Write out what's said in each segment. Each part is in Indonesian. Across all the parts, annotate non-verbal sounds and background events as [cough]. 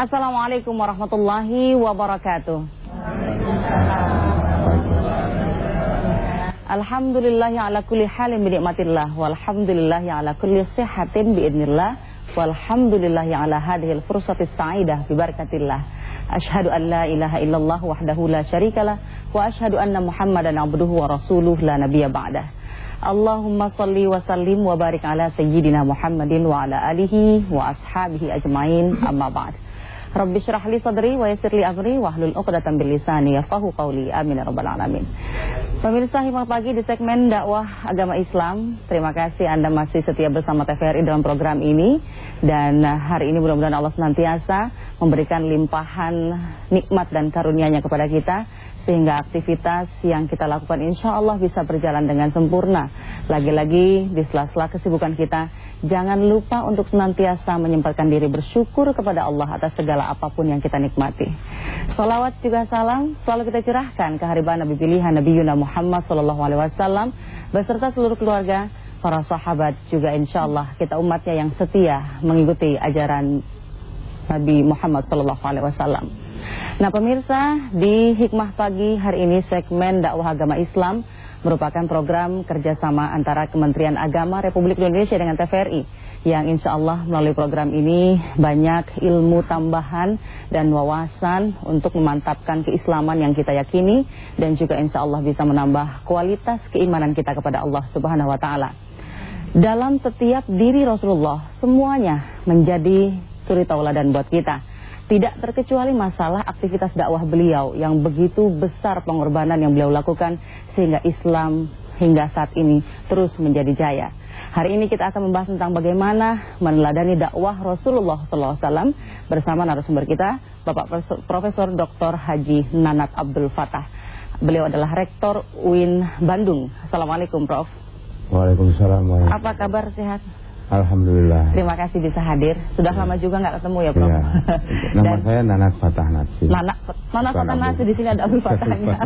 Assalamualaikum warahmatullahi wabarakatuh. Alhamdulillahi ala kulli halin binikmatillah Walhamdulillahi ala kulli sihatin biidnillah Walhamdulillahi ala hadhil fursati sa'idah bibarakatillah Ashadu an la ilaha illallah wahdahu la syarikalah Wa ashadu anna muhammadan abduhu wa rasuluh la nabiya ba'dah. Allahumma salli wa sallim wa barik ala sayyidina muhammadin wa ala alihi wa ashabihi ajmain. Amma ba'd Rabbi syrah li sadri wa yassir li amri wahlul 'uqdatam qawli. Amin ya rabbal alamin. Pemirsa Hikmah Pagi di segmen dakwah agama Islam. Terima kasih Anda masih setia bersama TVRI dalam program ini dan hari ini mudah-mudahan Allah senantiasa memberikan limpahan nikmat dan karunia-Nya kepada kita sehingga aktivitas yang kita lakukan insya Allah bisa berjalan dengan sempurna. Lagi-lagi di sela-sela kesibukan kita, jangan lupa untuk senantiasa menyempatkan diri bersyukur kepada Allah atas segala apa pun yang kita nikmati. Salawat juga salam selalu kita curahkan ke hariban Nabi pilihan Nabi Yuna Muhammad SAW beserta seluruh keluarga, para sahabat juga insya Allah kita umatnya yang setia mengikuti ajaran Nabi Muhammad SAW. Nah pemirsa di Hikmah Pagi hari ini segmen dakwah agama Islam merupakan program kerjasama antara Kementerian Agama Republik Indonesia dengan TVRI yang insya Allah melalui program ini banyak ilmu tambahan dan wawasan untuk memantapkan keislaman yang kita yakini dan juga insya Allah bisa menambah kualitas keimanan kita kepada Allah Subhanahu Wa Taala. Dalam setiap diri Rasulullah semuanya menjadi suri tauladan buat kita. Tidak terkecuali masalah aktivitas dakwah beliau yang begitu besar pengorbanan yang beliau lakukan sehingga Islam hingga saat ini terus menjadi jaya. Hari ini kita akan membahas tentang bagaimana meneladani dakwah Rasulullah SAW bersama narasumber kita, Bapak Profesor Dr. Haji Nanat Abdul Fatah. Beliau adalah Rektor UIN Bandung. Assalamualaikum Prof. Waalaikumsalam. Apa kabar sehat? Alhamdulillah. Terima kasih bisa hadir. Sudah ya. lama juga nggak ketemu ya, Prof. Ya. [laughs] Nama Dan, saya Nanat Fatah Nasi. Nanat, Nanat Fatah Nasi di sini ada Abdul Fatahnya.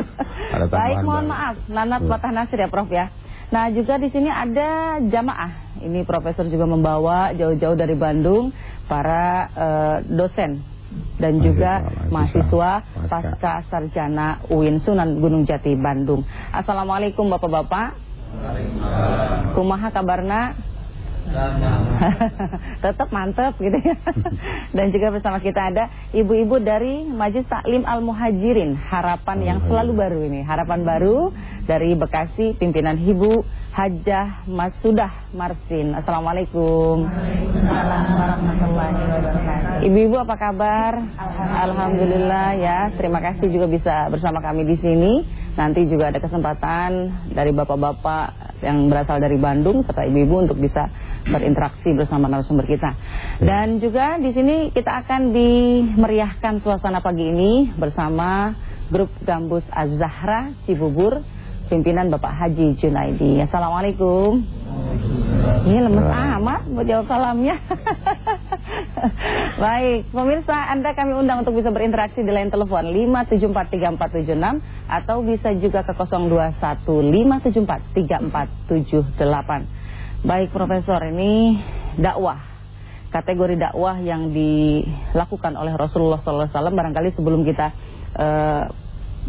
[laughs] Baik, mohon maaf, Nanat ya. Fatah Nasir ya, Prof ya. Nah, juga di sini ada jamaah. Ini profesor juga membawa jauh-jauh dari Bandung para uh, dosen dan juga mahasiswa, mahasiswa pasca sarjana UIN Sunan Gunung Jati Bandung. Assalamualaikum Bapak-bapak. Kumaha kabarna? Tetap mantap gitu ya. [laughs] Dan juga bersama kita ada ibu-ibu dari Majelis Taklim Al-Muhajirin, harapan yang selalu baru ini. Harapan baru dari Bekasi, pimpinan Ibu Hajah Masudah Marsin. Assalamualaikum. Ibu-ibu apa kabar? Alhamdulillah. Alhamdulillah ya. Terima kasih juga bisa bersama kami di sini. Nanti juga ada kesempatan dari bapak-bapak yang berasal dari Bandung serta ibu-ibu untuk bisa berinteraksi bersama narasumber kita. Ya. Dan juga di sini kita akan dimeriahkan suasana pagi ini bersama grup Gambus Az-Zahra Cibubur pimpinan Bapak Haji Junaidi. Assalamualaikum. Ini lemes amat buat jawab salamnya. [laughs] Baik, pemirsa Anda kami undang untuk bisa berinteraksi di line telepon 5743476 atau bisa juga ke 0215743478. Baik Profesor, ini dakwah. Kategori dakwah yang dilakukan oleh Rasulullah SAW barangkali sebelum kita uh,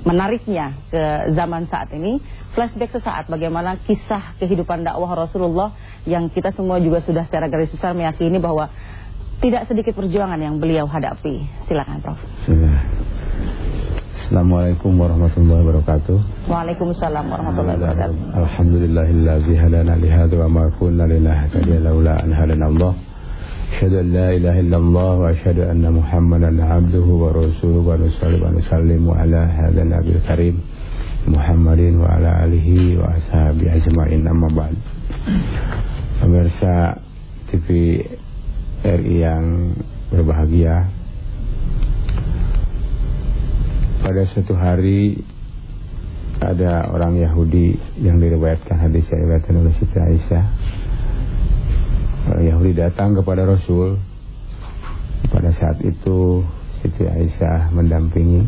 menariknya ke zaman saat ini, flashback sesaat bagaimana kisah kehidupan dakwah Rasulullah yang kita semua juga sudah secara garis besar meyakini bahwa tidak sedikit perjuangan yang beliau hadapi. Silakan Prof. Assalamualaikum warahmatullahi wabarakatuh. Waalaikumsalam warahmatullahi wabarakatuh. Alhamdulillahilladzi hadana li hadza wa ma kunna linahtadiya laula an hadana Allah. Asyhadu an la ilaha illallah wa asyhadu anna Muhammadan abduhu wa rasuluhu wa nusalli wa nusallimu ala hadzal nabiyil karim Muhammadin wa ala alihi wa ashabi ajmain amma ba'd. Pemirsa TV RI yang berbahagia, pada suatu hari ada orang Yahudi yang diriwayatkan hadis yang diriwayatkan oleh Siti Aisyah. Orang Yahudi datang kepada Rasul. Pada saat itu Siti Aisyah mendampingi.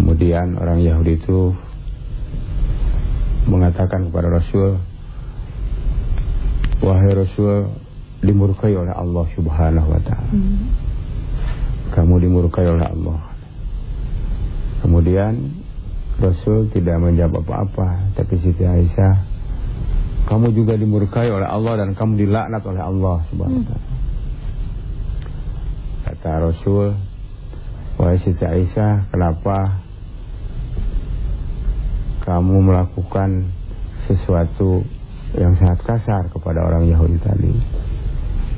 Kemudian orang Yahudi itu mengatakan kepada Rasul, "Wahai Rasul, dimurkai oleh Allah Subhanahu wa taala. Hmm. Kamu dimurkai oleh Allah. Kemudian Rasul tidak menjawab apa-apa, tapi Siti Aisyah, kamu juga dimurkai oleh Allah dan kamu dilaknat oleh Allah Subhanahu wa. Hmm. Kata Rasul, "Wahai Siti Aisyah, kenapa kamu melakukan sesuatu yang sangat kasar kepada orang Yahudi tadi?"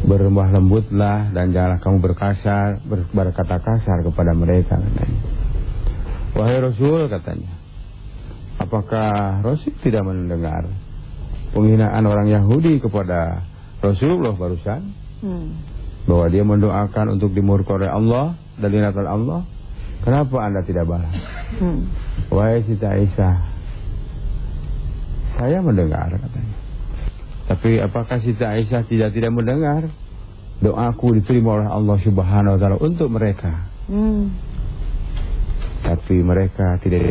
Berlemah lembutlah dan janganlah kamu berkasar ber, berkata kasar kepada mereka katanya. Wahai Rasul katanya Apakah Rasul tidak mendengar Penghinaan orang Yahudi kepada Rasulullah barusan hmm. Bahwa dia mendoakan untuk dimurka oleh Allah Dan oleh Allah Kenapa anda tidak balas hmm. Wahai Siti Aisyah Saya mendengar katanya tapi apakah Siti Aisyah tidak tidak mendengar doaku diterima oleh Allah Subhanahu wa taala untuk mereka? Hmm. Tapi mereka tidak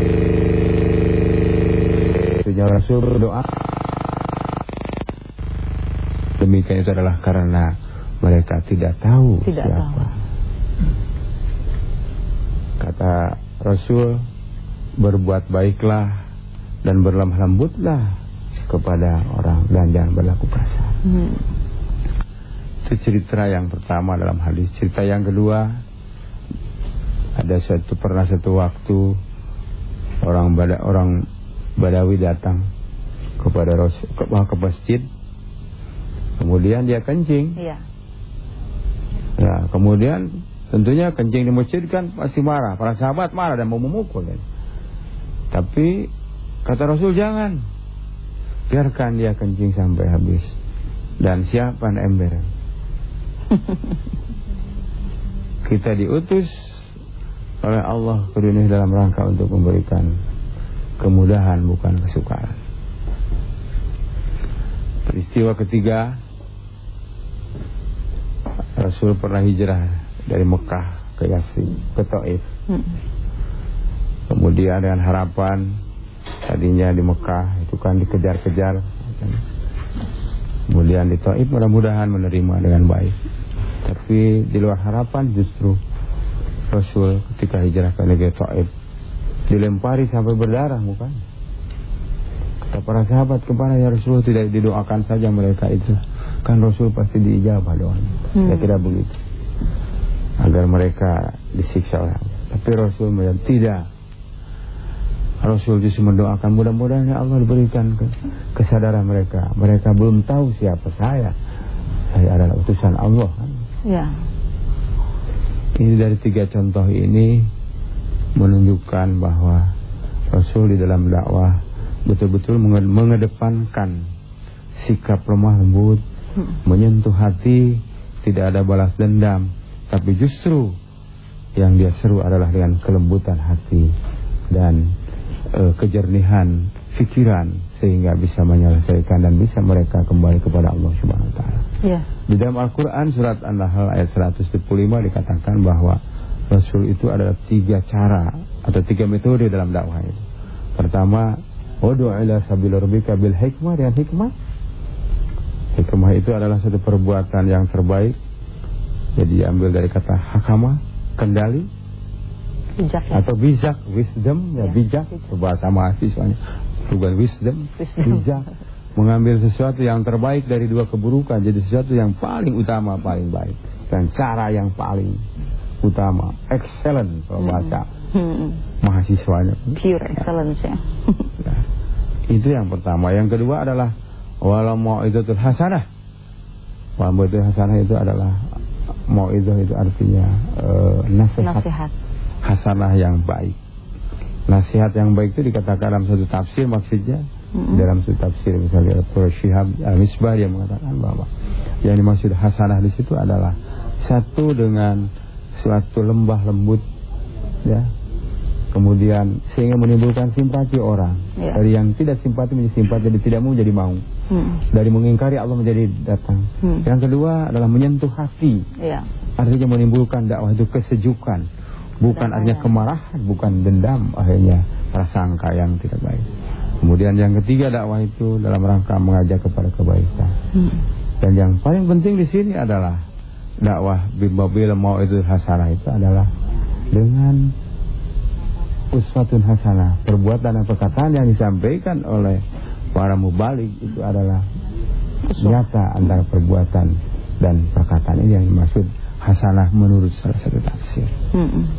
Sejauh Rasul berdoa Demikian itu adalah karena mereka tidak tahu tidak siapa. Tahu. Kata Rasul berbuat baiklah dan berlemah lembutlah kepada orang dan jangan berlaku kasar. Hmm. Itu cerita yang pertama dalam hadis. Cerita yang kedua ada satu pernah satu waktu orang bada, orang Badawi datang kepada Rasul ke, ke masjid. Kemudian dia kencing. Iya. Ya, kemudian tentunya kencing di masjid kan pasti marah. Para sahabat marah dan mau memukul kan. Tapi kata Rasul jangan. Biarkan dia kencing sampai habis Dan siapkan ember [laughs] Kita diutus oleh Allah ke dunia dalam rangka untuk memberikan kemudahan bukan kesukaan. Peristiwa ketiga Rasul pernah hijrah dari Mekah ke Yasrib, ke Taif. Hmm. Kemudian dengan harapan Tadinya di Mekah itu kan dikejar-kejar. Kemudian di Taif mudah-mudahan menerima dengan baik. Tapi di luar harapan justru Rasul ketika hijrah ke negeri Taif dilempari sampai berdarah bukan? Kata para sahabat kepada ya Rasul tidak didoakan saja mereka itu. Kan Rasul pasti diijabah doanya. Hmm. Ya tidak begitu. Agar mereka disiksa oleh Allah. Tapi Rasul melihat tidak Rasul justru mendoakan mudah-mudahan ya Allah diberikan ke, kesadaran mereka. Mereka belum tahu siapa saya. Saya adalah utusan Allah. Kan? Ya. Ini dari tiga contoh ini menunjukkan bahwa Rasul di dalam dakwah betul-betul mengedepankan sikap lemah lembut, hmm. menyentuh hati, tidak ada balas dendam, tapi justru yang dia seru adalah dengan kelembutan hati dan uh, kejernihan fikiran sehingga bisa menyelesaikan dan bisa mereka kembali kepada Allah Subhanahu wa taala. Ya. Di dalam Al-Qur'an surat An-Nahl ayat 125 dikatakan bahwa Rasul itu adalah tiga cara atau tiga metode dalam dakwah itu. Pertama, ud'u ila sabil rabbika bil hikmah dengan hikmah. Hikmah itu adalah satu perbuatan yang terbaik. Jadi ambil dari kata hakama, kendali bijak ya? atau bijak wisdom ya, ya bijak. bahasa mahasiswanya. Bukan wisdom, wisdom. bijak. Mengambil sesuatu yang terbaik dari dua keburukan jadi sesuatu yang paling utama paling baik. Dan cara yang paling utama. Excellent kalau bahasa hmm. mahasiswanya. Pure excellence ya. ya. Itu yang pertama. Yang kedua adalah walau mau itu hasanah. Walau itu hasanah itu adalah mau itu itu artinya uh, nasihat, nasihat hasanah yang baik. Nasihat yang baik itu dikatakan dalam satu tafsir maksudnya mm-hmm. dalam satu tafsir misalnya Dr. Syihab Al-Misbah yang mengatakan bahwa yang dimaksud hasanah di situ adalah satu dengan suatu lembah lembut ya kemudian sehingga menimbulkan simpati orang ya. dari yang tidak simpati menjadi simpati jadi tidak mau jadi mau hmm. dari mengingkari Allah menjadi datang hmm. yang kedua adalah menyentuh hati ya. artinya menimbulkan dakwah itu kesejukan bukan artinya kemarahan, bukan dendam, akhirnya prasangka yang tidak baik. Kemudian yang ketiga dakwah itu dalam rangka mengajak kepada kebaikan. Hmm. Dan yang paling penting di sini adalah dakwah bimbabil mau itu hasanah itu adalah dengan uswatun hasanah, perbuatan dan perkataan yang disampaikan oleh para mubalik itu adalah nyata antara perbuatan dan perkataan ini yang dimaksud hasanah menurut salah satu tafsir. Hmm.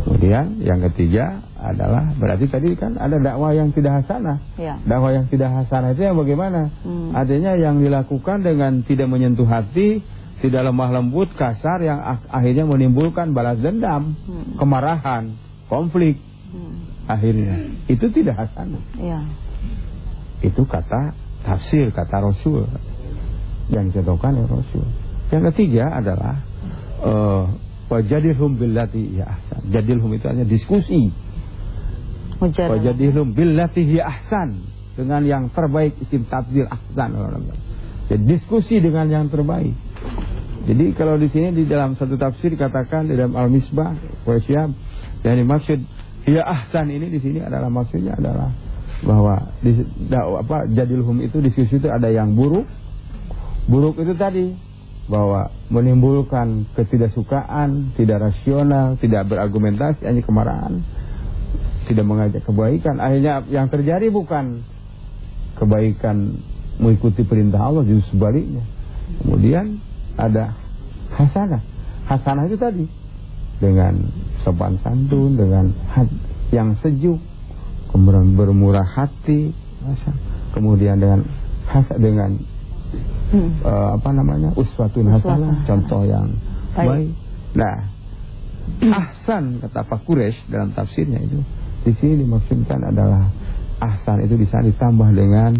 Kemudian yang ketiga adalah berarti tadi kan ada dakwah yang tidak hasanah. Ya. Dakwah yang tidak hasanah itu yang bagaimana? Hmm. Artinya yang dilakukan dengan tidak menyentuh hati, tidak lemah lembut, kasar yang akhirnya menimbulkan balas dendam, hmm. kemarahan, konflik. Hmm. Akhirnya itu tidak hasanah. Ya. Itu kata tafsir, kata Rasul yang dicontohkan oleh Rasul. Yang ketiga adalah uh, wajadilhum billati ya ahsan. Jadilhum itu hanya diskusi Wajadilhum billati hi ahsan dengan yang terbaik isim tabdil ahsan. Jadi diskusi dengan yang terbaik. Jadi kalau di sini di dalam satu tafsir katakan di dalam Al-Misbah Quraisyab yang dimaksud ya ahsan ini di sini adalah maksudnya adalah bahwa di da, apa jadilhum itu diskusi itu ada yang buruk. Buruk itu tadi bahwa menimbulkan ketidaksukaan, tidak rasional, tidak berargumentasi, hanya kemarahan tidak mengajak kebaikan. Akhirnya yang terjadi bukan kebaikan mengikuti perintah Allah justru sebaliknya. Kemudian ada hasanah. Hasanah itu tadi dengan sopan santun dengan hati yang sejuk kemudian bermurah hati kemudian dengan hasan dengan hmm. uh, apa namanya uswatun hasanah contoh yang baik, baik. nah ahsan kata Pak Quraisy dalam tafsirnya itu di sini dimaksudkan adalah ahsan itu bisa ditambah dengan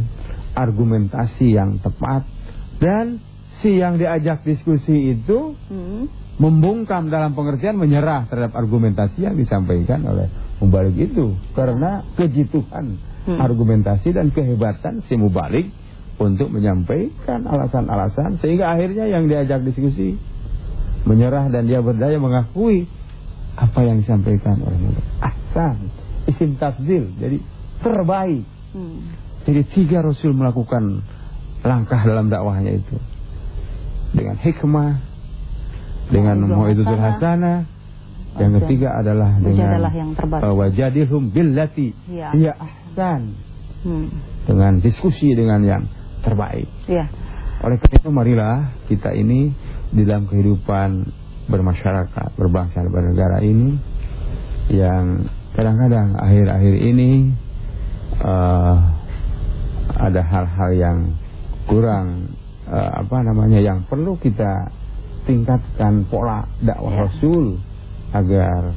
argumentasi yang tepat dan si yang diajak diskusi itu hmm. membungkam dalam pengertian menyerah terhadap argumentasi yang disampaikan oleh mubalik itu karena kejituhan hmm. argumentasi dan kehebatan si mubalik untuk menyampaikan alasan-alasan sehingga akhirnya yang diajak diskusi menyerah dan dia berdaya mengakui apa yang disampaikan oleh mubalik ahsan isim tafdil jadi terbaik. Hmm. jadi tiga rasul melakukan langkah dalam dakwahnya itu. Dengan hikmah dengan itu hasanah. yang ketiga adalah dengan yang uh, wajadilhum billati. Ya. ya ahsan. Hmm. dengan diskusi dengan yang terbaik ya. oleh karena itu marilah kita ini di dalam kehidupan bermasyarakat berbangsa bernegara ini yang kadang-kadang akhir-akhir ini uh, ada hal-hal yang kurang uh, apa namanya yang perlu kita tingkatkan pola dakwah ya. Rasul agar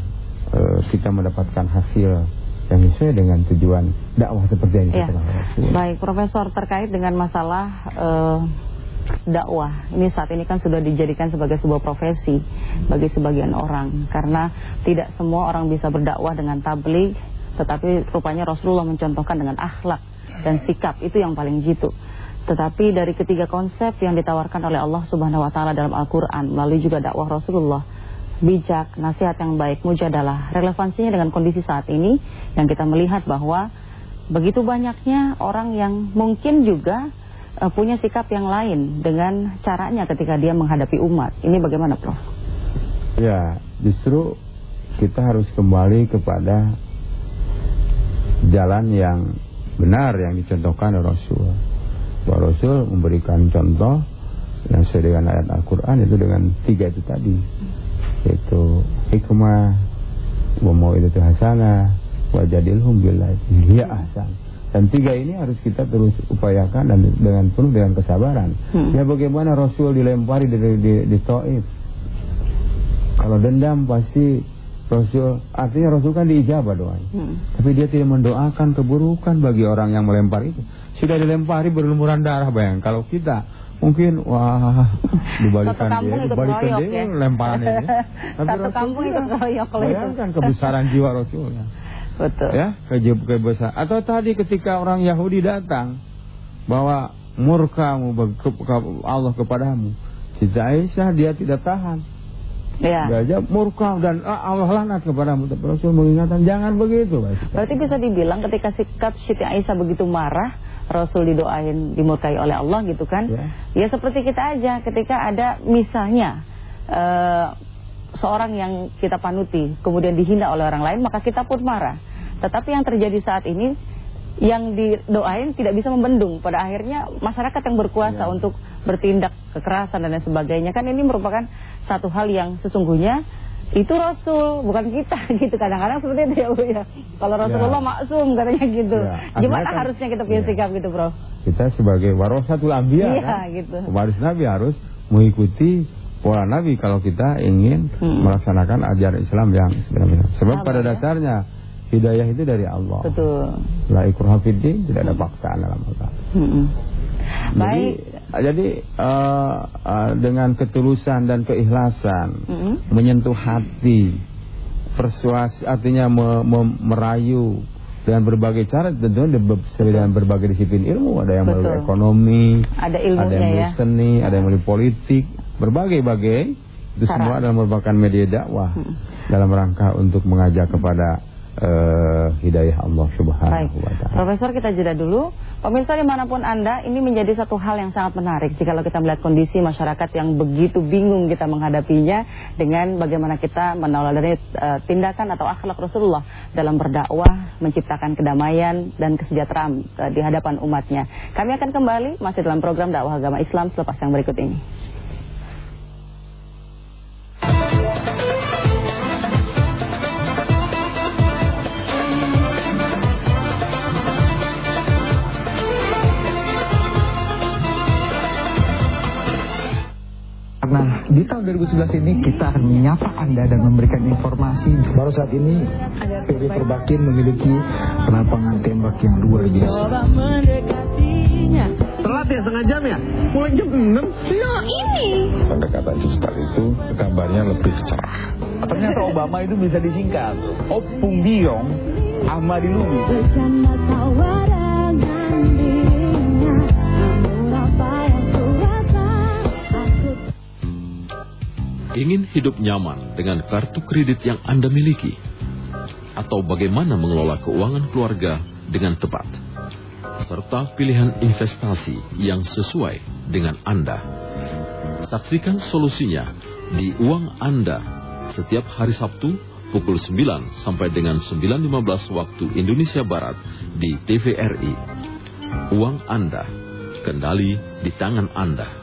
uh, kita mendapatkan hasil yang sesuai dengan tujuan dakwah seperti yang ya. Rasul. Baik, Profesor terkait dengan masalah uh, dakwah. Ini saat ini kan sudah dijadikan sebagai sebuah profesi bagi sebagian orang. Karena tidak semua orang bisa berdakwah dengan tabligh tetapi rupanya Rasulullah mencontohkan dengan akhlak dan sikap. Itu yang paling jitu. Tetapi dari ketiga konsep yang ditawarkan oleh Allah Subhanahu wa taala dalam Al-Qur'an melalui juga dakwah Rasulullah bijak, nasihat yang baik, mujadalah relevansinya dengan kondisi saat ini yang kita melihat bahwa begitu banyaknya orang yang mungkin juga uh, punya sikap yang lain dengan caranya ketika dia menghadapi umat. Ini bagaimana, Prof? Ya, justru kita harus kembali kepada jalan yang benar yang dicontohkan oleh Rasul. Bahwa Rasul memberikan contoh yang sesuai dengan ayat Al-Quran itu dengan tiga itu tadi. Yaitu hikmah, wa itu hasanah, wajadilhum billah hiya ahsan. Dan tiga ini harus kita terus upayakan dan dengan penuh dengan kesabaran. Hmm. Ya bagaimana Rasul dilempari di, di, di Taif. Kalau dendam pasti Rasul, artinya Rasul kan diijabah doanya. Hmm. Tapi dia tidak mendoakan keburukan bagi orang yang melempar itu. Sudah dilempari berlumuran darah bayang. Kalau kita mungkin wah [laughs] dibalikan dia, dibalikan dia ya? lemparan ini. [laughs] Tapi Satu Rasul kampung ikut royok Bayangkan kebesaran jiwa Rasulnya. Betul. Ya, kebesaran. Atau tadi ketika orang Yahudi datang bahwa murkamu Allah kepadamu. Siti Aisyah dia tidak tahan. Ya. Dia murka dan ah, Allah lanat kepadamu. Rasul mengingatkan jangan begitu. Berarti bisa dibilang ketika sikap Siti Aisyah begitu marah, Rasul didoain dimurkai oleh Allah gitu kan. Ya. Ya seperti kita aja ketika ada misalnya eh, seorang yang kita panuti kemudian dihina oleh orang lain maka kita pun marah. Tetapi yang terjadi saat ini yang didoain tidak bisa membendung. Pada akhirnya masyarakat yang berkuasa Ya. untuk bertindak kekerasan dan lain sebagainya kan ini merupakan satu hal yang sesungguhnya itu Rasul bukan kita [laughs] gitu kadang-kadang seperti itu ya Bu ya. Kalau Rasulullah maksum katanya gitu. Ya, Gimana kan- harusnya kita punya ya. sikap gitu, Bro? Kita sebagai warasatul anbiya Iya, kan. gitu. Waris Nabi harus mengikuti pola Nabi kalau kita ingin Hmm. melaksanakan ajaran Islam yang sebenarnya. Sebab Sama, pada ya. dasarnya hidayah itu dari Allah. Betul. La ikraha fid din, tidak ada paksaan dalam agama. Mm-mm. Jadi, Baik. jadi eh, eh, dengan ketulusan dan keikhlasan Mm-mm. menyentuh hati, persuasi artinya me- me- merayu dengan berbagai cara tentunya de- dengan berbagai disiplin ilmu ada yang melalui ekonomi, Ada ada yang ilmunya melalui ya. seni, ada yang melalui politik, berbagai-bagai itu Cara. semua adalah merupakan media dakwah Mm. dalam rangka untuk mengajak kepada eh, hidayah Allah Subhanahu wa taala. Profesor kita jeda dulu. Pemirsa di mana pun Anda, ini menjadi satu hal yang sangat menarik jika kita melihat kondisi masyarakat yang begitu bingung kita menghadapinya dengan bagaimana kita meneladani eh, tindakan atau akhlak Rasulullah dalam berdakwah, menciptakan kedamaian dan kesejahteraan eh, di hadapan umatnya. Kami akan kembali masih dalam program dakwah agama Islam selepas yang berikut ini. Nah, di tahun 2011 ini kita akan menyapa Anda dan memberikan informasi. Baru saat ini, PB Perbakin memiliki lapangan tembak yang luar biasa. Telat ya setengah jam ya? Mulai jam 6 pendekatan digital itu gambarnya lebih cerah. Ternyata Obama itu bisa disingkat. Opung Biong Ahmadi Lubis. Ingin hidup nyaman dengan kartu kredit yang Anda miliki? Atau bagaimana mengelola keuangan keluarga dengan tepat? Serta pilihan investasi yang sesuai dengan Anda. Saksikan solusinya di Uang Anda setiap hari Sabtu pukul 9 sampai dengan 9.15 waktu Indonesia Barat di TVRI. Uang Anda, kendali di tangan Anda.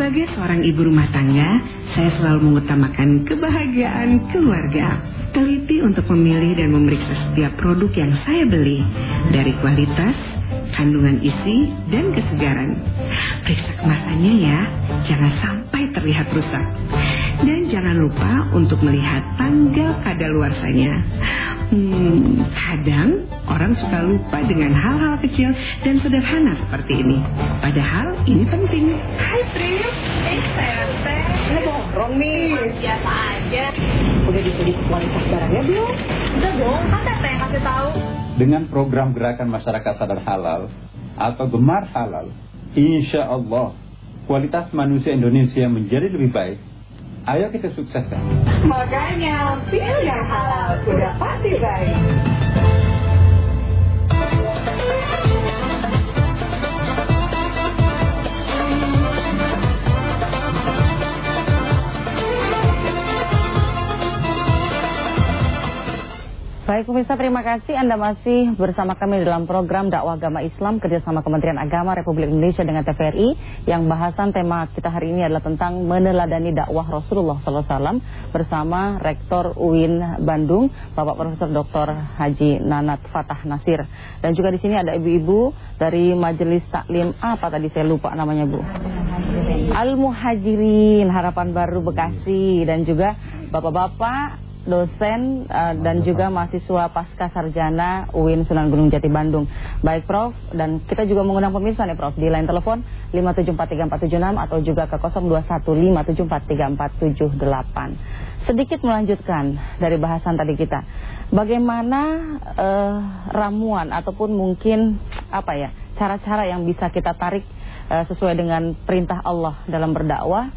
Sebagai seorang ibu rumah tangga, saya selalu mengutamakan kebahagiaan keluarga. Teliti untuk memilih dan memeriksa setiap produk yang saya beli, dari kualitas, kandungan isi, dan kesegaran. Periksa kemasannya ya, jangan sampai terlihat rusak. Dan jangan lupa untuk melihat tanggal kadaluarsanya. Hmm, kadang orang suka lupa dengan hal-hal kecil dan sederhana seperti ini. Padahal ini penting. Hai Prim, eh Tete. Ini nongkrong nih. Biasa aja. Udah dipilih kualitas barangnya belum? Udah dong, kan Tete yang kasih tahu. dengan program gerakan masyarakat sadar halal atau gemar halal, insya Allah kualitas manusia Indonesia menjadi lebih baik. Ayo kita sukseskan. Makanya, pilih yang halal. Udah pasti baik. Baik pemirsa terima kasih. Anda masih bersama kami dalam program dakwah agama Islam kerjasama Kementerian Agama Republik Indonesia dengan TVRI yang bahasan tema kita hari ini adalah tentang meneladani dakwah Rasulullah SAW bersama Rektor UIN Bandung Bapak Profesor Dr. Haji Nanat Fatah Nasir. Dan juga di sini ada ibu-ibu dari Majelis Taklim apa tadi? Saya lupa namanya Bu. Al Muhajirin Harapan Baru Bekasi. Dan juga bapak-bapak dosen uh, dan juga mahasiswa pasca sarjana UIN Sunan Gunung Jati Bandung. Baik Prof dan kita juga mengundang pemirsa nih Prof di line telepon 5743476 atau juga ke 0215743478. Sedikit melanjutkan dari bahasan tadi kita. Bagaimana uh, ramuan ataupun mungkin apa ya cara-cara yang bisa kita tarik uh, sesuai dengan perintah Allah dalam berdakwah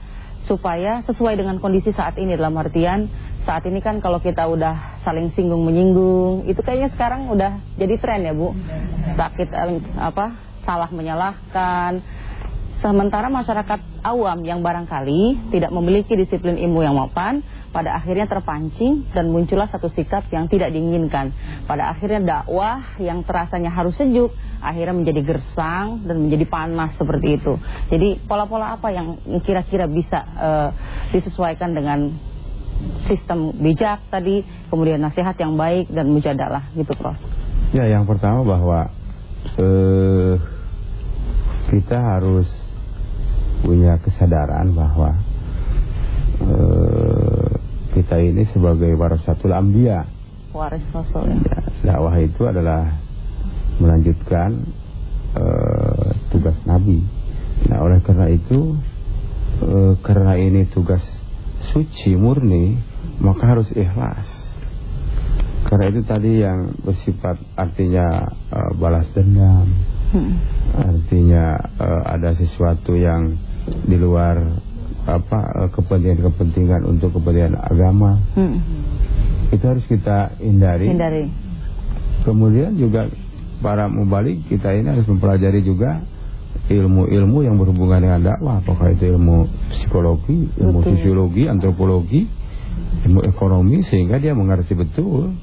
supaya sesuai dengan kondisi saat ini dalam artian saat ini kan kalau kita udah saling singgung menyinggung itu kayaknya sekarang udah jadi tren ya Bu sakit eh, apa salah menyalahkan. Sementara masyarakat awam yang barangkali tidak memiliki disiplin ilmu yang mapan, pada akhirnya terpancing dan muncullah satu sikap yang tidak diinginkan. Pada akhirnya dakwah yang terasanya harus sejuk, akhirnya menjadi gersang dan menjadi panas seperti itu. Jadi pola-pola apa yang kira-kira bisa eh, disesuaikan dengan sistem bijak tadi, kemudian nasihat yang baik dan mujadalah gitu Prof. Ya, yang pertama bahwa eh, kita harus punya kesadaran bahwa eh, kita ini sebagai warasatul ambia. Waris Rasul ya. Ya, dakwah itu adalah melanjutkan eh, tugas Nabi. Nah, oleh karena itu, eh, karena ini tugas suci murni, maka harus ikhlas. Karena itu tadi yang bersifat artinya eh, balas dendam, Hmm. artinya eh, ada sesuatu yang di luar apa eh, kepentingan-kepentingan untuk kepentingan agama, Hmm. itu harus kita hindari. Hindari. Kemudian juga para mubalik kita ini harus mempelajari juga ilmu-ilmu yang berhubungan dengan dakwah, apakah itu ilmu psikologi, ilmu Betul. sosiologi, antropologi, ilmu ekonomi sehingga dia mengerti betul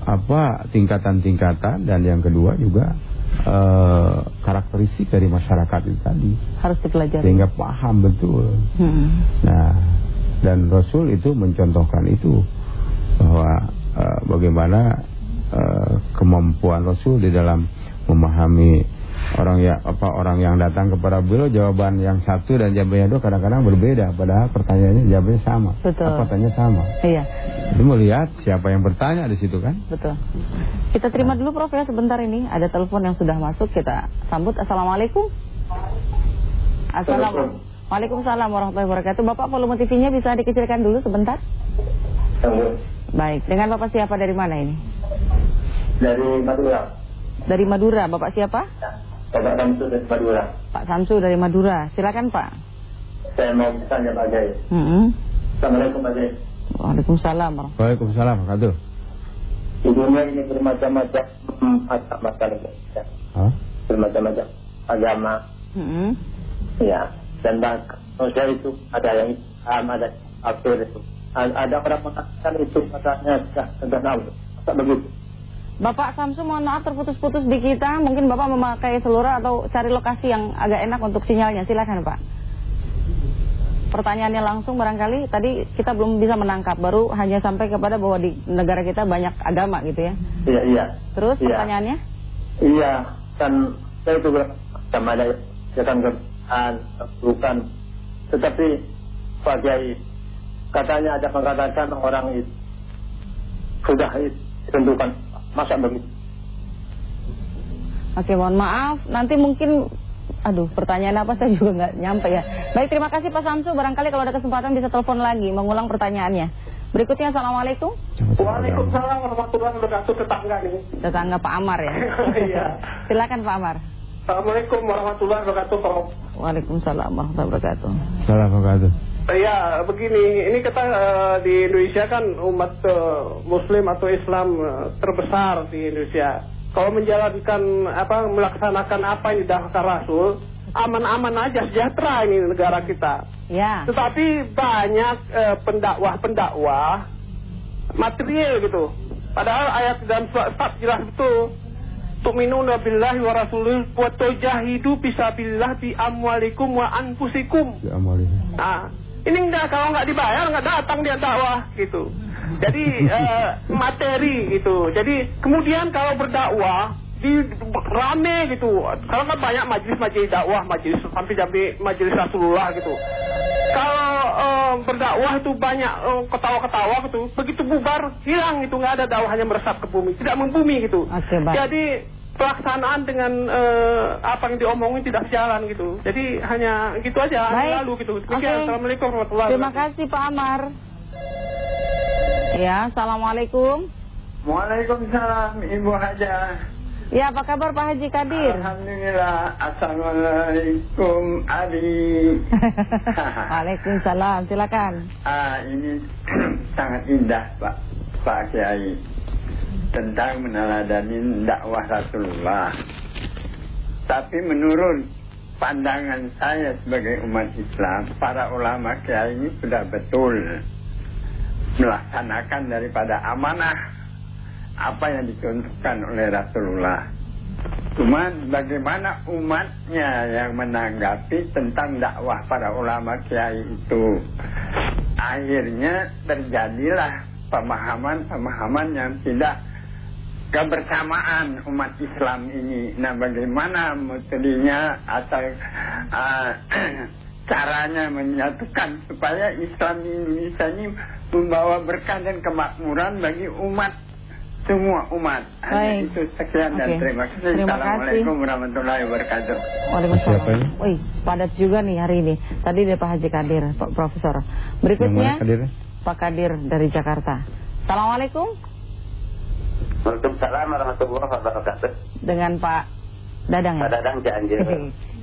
apa tingkatan-tingkatan dan yang kedua juga eh, karakteristik dari masyarakat itu tadi Harus dipelajari. sehingga paham betul. Hmm. Nah, dan Rasul itu mencontohkan itu bahwa eh, bagaimana eh, kemampuan Rasul di dalam memahami orang ya apa orang yang datang kepada beliau jawaban yang satu dan jawabannya dua kadang-kadang berbeda padahal pertanyaannya jawabannya sama. Betul. Tanya sama. Iya, Itu melihat siapa yang bertanya di situ kan? betul. Kita terima dulu Prof ya sebentar ini ada telepon yang sudah masuk kita sambut. Assalamualaikum. Assalamualaikum. Waalaikumsalam warahmatullahi wabarakatuh. Bapak volume TV-nya bisa dikecilkan dulu sebentar? Baik, dengan Bapak siapa dari mana ini? Dari Madura. Dari Madura, Bapak siapa? Bapak Samsu dari Madura. Pak Samsu dari Madura. Silakan Pak. Saya mau bertanya Pak Jai. Hmm. Assalamualaikum Pak Jai. Waalaikumsalam. Waalaikumsalam wabarakatuh. Di dunia ini bermacam-macam hmm, masalah ya. Hah? bermacam-macam agama, Hmm. ya. Dan bahkan manusia itu ada yang Islam, ada yang itu. Ada orang mengatakan itu katanya sudah tahu. Tak begitu. Bapak Samsu mohon maaf terputus-putus di kita. Mungkin Bapak memakai seluruh atau cari lokasi yang agak enak untuk sinyalnya. Silakan Pak. Pertanyaannya langsung barangkali tadi kita belum bisa menangkap. Baru hanya sampai kepada bahwa di negara kita banyak agama gitu ya. Iya, iya. Terus Iya. pertanyaannya? Iya, kan saya itu sama ada kan kebenaran, bukan. Tetapi Pak Kiai, katanya ada mengatakan orang itu sudah ditentukan masa begitu. Oke mohon maaf. Nanti mungkin Aduh, pertanyaan apa saya juga nggak nyampe ya. Baik, terima kasih Pak Samsu. Barangkali kalau ada kesempatan bisa telepon lagi, mengulang pertanyaannya. Berikutnya, Assalamualaikum. Waalaikumsalam warahmatullahi wabarakatuh tetangga nih. Tetangga Pak Amar ya. [laughs] Iya. Silakan Pak Amar. Assalamualaikum warahmatullahi wabarakatuh. Prof. Waalaikumsalam warahmatullahi wabarakatuh. Salam wabarakatuh. Ya begini, ini kita eh, di Indonesia kan umat eh, Muslim atau Islam eh, terbesar di Indonesia. Kalau menjalankan apa, melaksanakan apa yang didahulukan Rasul, aman-aman aja, sejahtera ini negara kita. Ya. Tetapi banyak pendakwah-pendakwah material gitu. Padahal ayat dalam surat jelas betul. Tu'minuna billahi wa rasulih wa tujahidu bisabillah bi amwalikum wa anfusikum. Ya amali. Nah, ini enggak kalau nggak dibayar nggak datang dia dakwah gitu. Jadi [laughs] eh, materi gitu. Jadi kemudian kalau berdakwah di rame gitu. Kalau kan banyak majelis-majelis dakwah, majelis sampai sampai majelis Rasulullah gitu. Kalau eh, berdakwah itu banyak eh, ketawa-ketawa gitu. Begitu bubar hilang itu nggak ada dakwahnya meresap ke bumi, tidak membumi gitu. Oke, baik. Jadi pelaksanaan dengan eh, apa yang diomongin tidak jalan gitu. Jadi hanya gitu aja Baik. lalu gitu. Oke. Demikian. Assalamualaikum warahmatullahi Terima wabarakatuh. kasih Pak Amar. Ya, Assalamualaikum. Waalaikumsalam Ibu Haja. Ya, apa kabar Pak Haji Kadir? Alhamdulillah. Assalamualaikum Ali. [laughs] Waalaikumsalam, silakan. ah, ini [clears throat] sangat indah Pak Pak Kiai tentang meneladani dakwah Rasulullah. Tapi menurut pandangan saya sebagai umat Islam, para ulama kiai ini sudah betul melaksanakan daripada amanah apa yang dicontohkan oleh Rasulullah. Cuman bagaimana umatnya yang menanggapi tentang dakwah para ulama kiai itu. Akhirnya terjadilah pemahaman-pemahaman yang tidak kebersamaan umat Islam ini. Nah bagaimana mestinya atau uh, caranya menyatukan supaya Islam di Indonesia ini membawa berkah dan kemakmuran bagi umat semua umat. Hanya Baik. itu sekian dan Oke. terima kasih. Terima Assalamualaikum kasih. warahmatullahi wabarakatuh. Waalaikumsalam. Wih, padat juga nih hari ini. Tadi dari Pak Haji Kadir, Pak Profesor. Berikutnya Kadir? Pak Kadir dari Jakarta. Assalamualaikum Waalaikumsalam warahmatullahi wabarakatuh. dengan Pak Dadang ya. Pak Dadang Cianjur.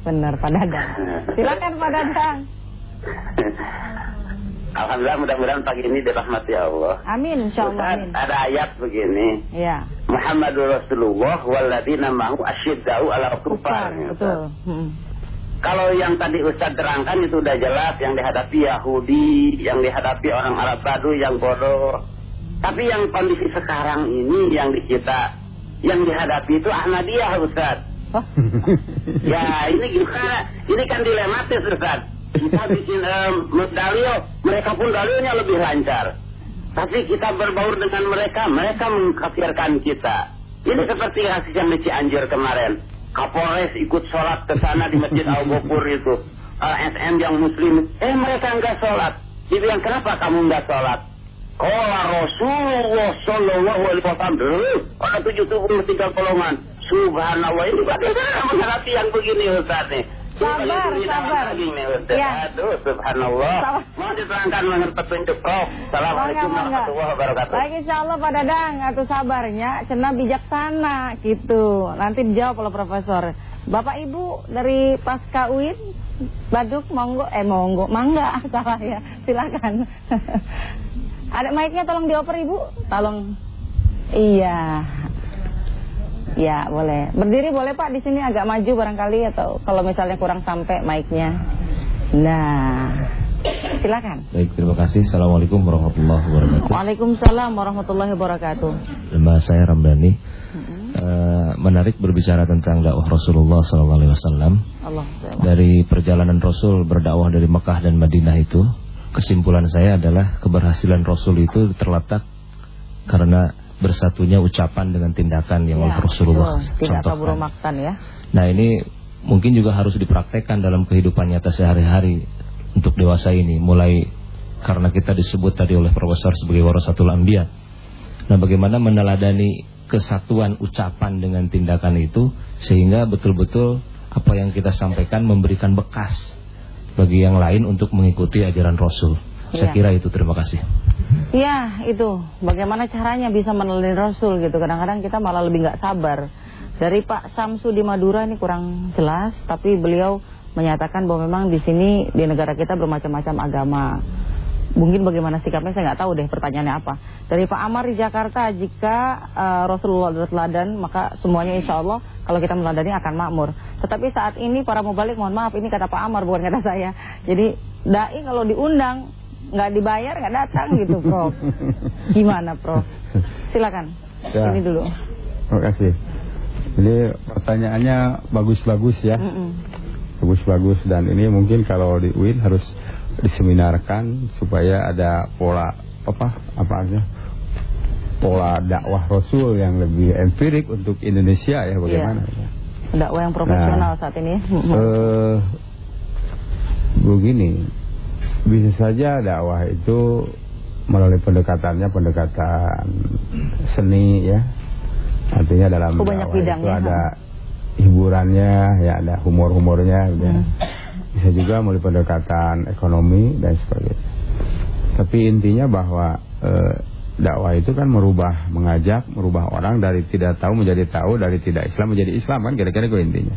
Benar Pak Dadang. Silakan Pak Dadang. Alhamdulillah mudah-mudahan pagi ini dirahmati Allah. Amin, insya Allah. Ustaz, Amin. ada ayat begini. Ya. Muhammadur Rasulullah walladzina ma'hu asyiddau ala kufar. Betul. Hmm. Kalau yang tadi Ustaz terangkan itu udah jelas yang dihadapi Yahudi, yang dihadapi orang Arab Badu yang bodoh. Tapi yang kondisi sekarang ini yang di kita yang dihadapi itu Ahmadiyah Ustaz. [laughs] ya ini gimana? Ini kan dilematis Ustaz. Kita bikin um, mereka pun dalilnya lebih lancar. Tapi kita berbaur dengan mereka, mereka mengkafirkan kita. Ini seperti kasus yang di Cianjur kemarin. Kapolres ikut sholat ke sana di Masjid Al Ghafur itu. Uh, SM yang muslim, eh mereka enggak sholat. Dibilang kenapa kamu enggak sholat? Kala Rasulullah Sallallahu Alaihi Wasallam Orang tujuh tubuh tiga golongan Subhanallah ini bagaimana menghadapi yang begini Ustaz nih Sabar, sabar. Ya. Aduh, subhanallah. Sabar. Mau diterangkan mengenai petunjuk Prof. Assalamualaikum warahmatullahi wabarakatuh. Baik insya Allah Pak Dadang Atau sabarnya Cena bijaksana gitu Nanti dijawab oleh Profesor Bapak Ibu dari Pasca UIN Baduk monggo Eh monggo Mangga [laughs] salah ya Silakan [laughs] Ada mic-nya tolong dioper Ibu Tolong Iya Ya boleh Berdiri boleh Pak di sini agak maju barangkali Atau kalau misalnya kurang sampai mic-nya Nah Silakan Baik, terima kasih. Assalamualaikum warahmatullahi wabarakatuh. Waalaikumsalam warahmatullahi wabarakatuh. Nama saya Ramdhani. Eh, menarik berbicara tentang dakwah Rasulullah SAW. Allah Dari perjalanan Rasul berdakwah dari Mekah dan Madinah itu, kesimpulan saya adalah keberhasilan Rasul itu terletak karena bersatunya ucapan dengan tindakan yang oleh Rasulullah betul. Tidak contohkan. ya. Nah ini mungkin juga harus dipraktekkan dalam kehidupan nyata sehari-hari untuk dewasa ini mulai karena kita disebut tadi oleh profesor sebagai warasatul anbiya. Nah bagaimana meneladani kesatuan ucapan dengan tindakan itu sehingga betul-betul apa yang kita sampaikan memberikan bekas bagi yang lain untuk mengikuti ajaran Rasul. Saya Iya. kira itu terima kasih. Iya itu. Bagaimana caranya bisa meneladani Rasul gitu. Kadang-kadang kita malah lebih nggak sabar. Dari Pak Samsu di Madura ini kurang jelas, tapi beliau menyatakan bahwa memang di sini di negara kita bermacam-macam agama. Mungkin bagaimana sikapnya saya nggak tahu deh pertanyaannya apa. Dari Pak Amar di Jakarta, jika eh, Rasulullah berteladan maka semuanya insya Allah kalau kita meladani akan makmur. Tetapi saat ini para mubalik mohon maaf ini kata Pak Amar bukan kata saya. Jadi dai kalau diundang nggak dibayar nggak datang gitu Prof. Gimana Prof? Silakan. Ya. Ini dulu. Terima kasih. Ini pertanyaannya bagus-bagus ya. Bagus-bagus dan ini mungkin kalau di UIN harus diseminarkan supaya ada pola apa apa aja pola dakwah Rasul yang lebih empirik untuk Indonesia ya bagaimana ya. Dakwah yang profesional Nah, saat ini. Mm-mm. Eh, begini, bisa saja dakwah itu melalui pendekatannya pendekatan seni ya. Artinya dalam Oh, dakwah itu ada hiburannya, ya ada humor-humornya gitu ya. Hmm. Bisa juga melalui pendekatan ekonomi dan sebagainya. Tapi intinya bahwa eh, dakwah itu kan merubah, mengajak, merubah orang dari tidak tahu menjadi tahu, dari tidak Islam menjadi Islam kan kira-kira itu intinya.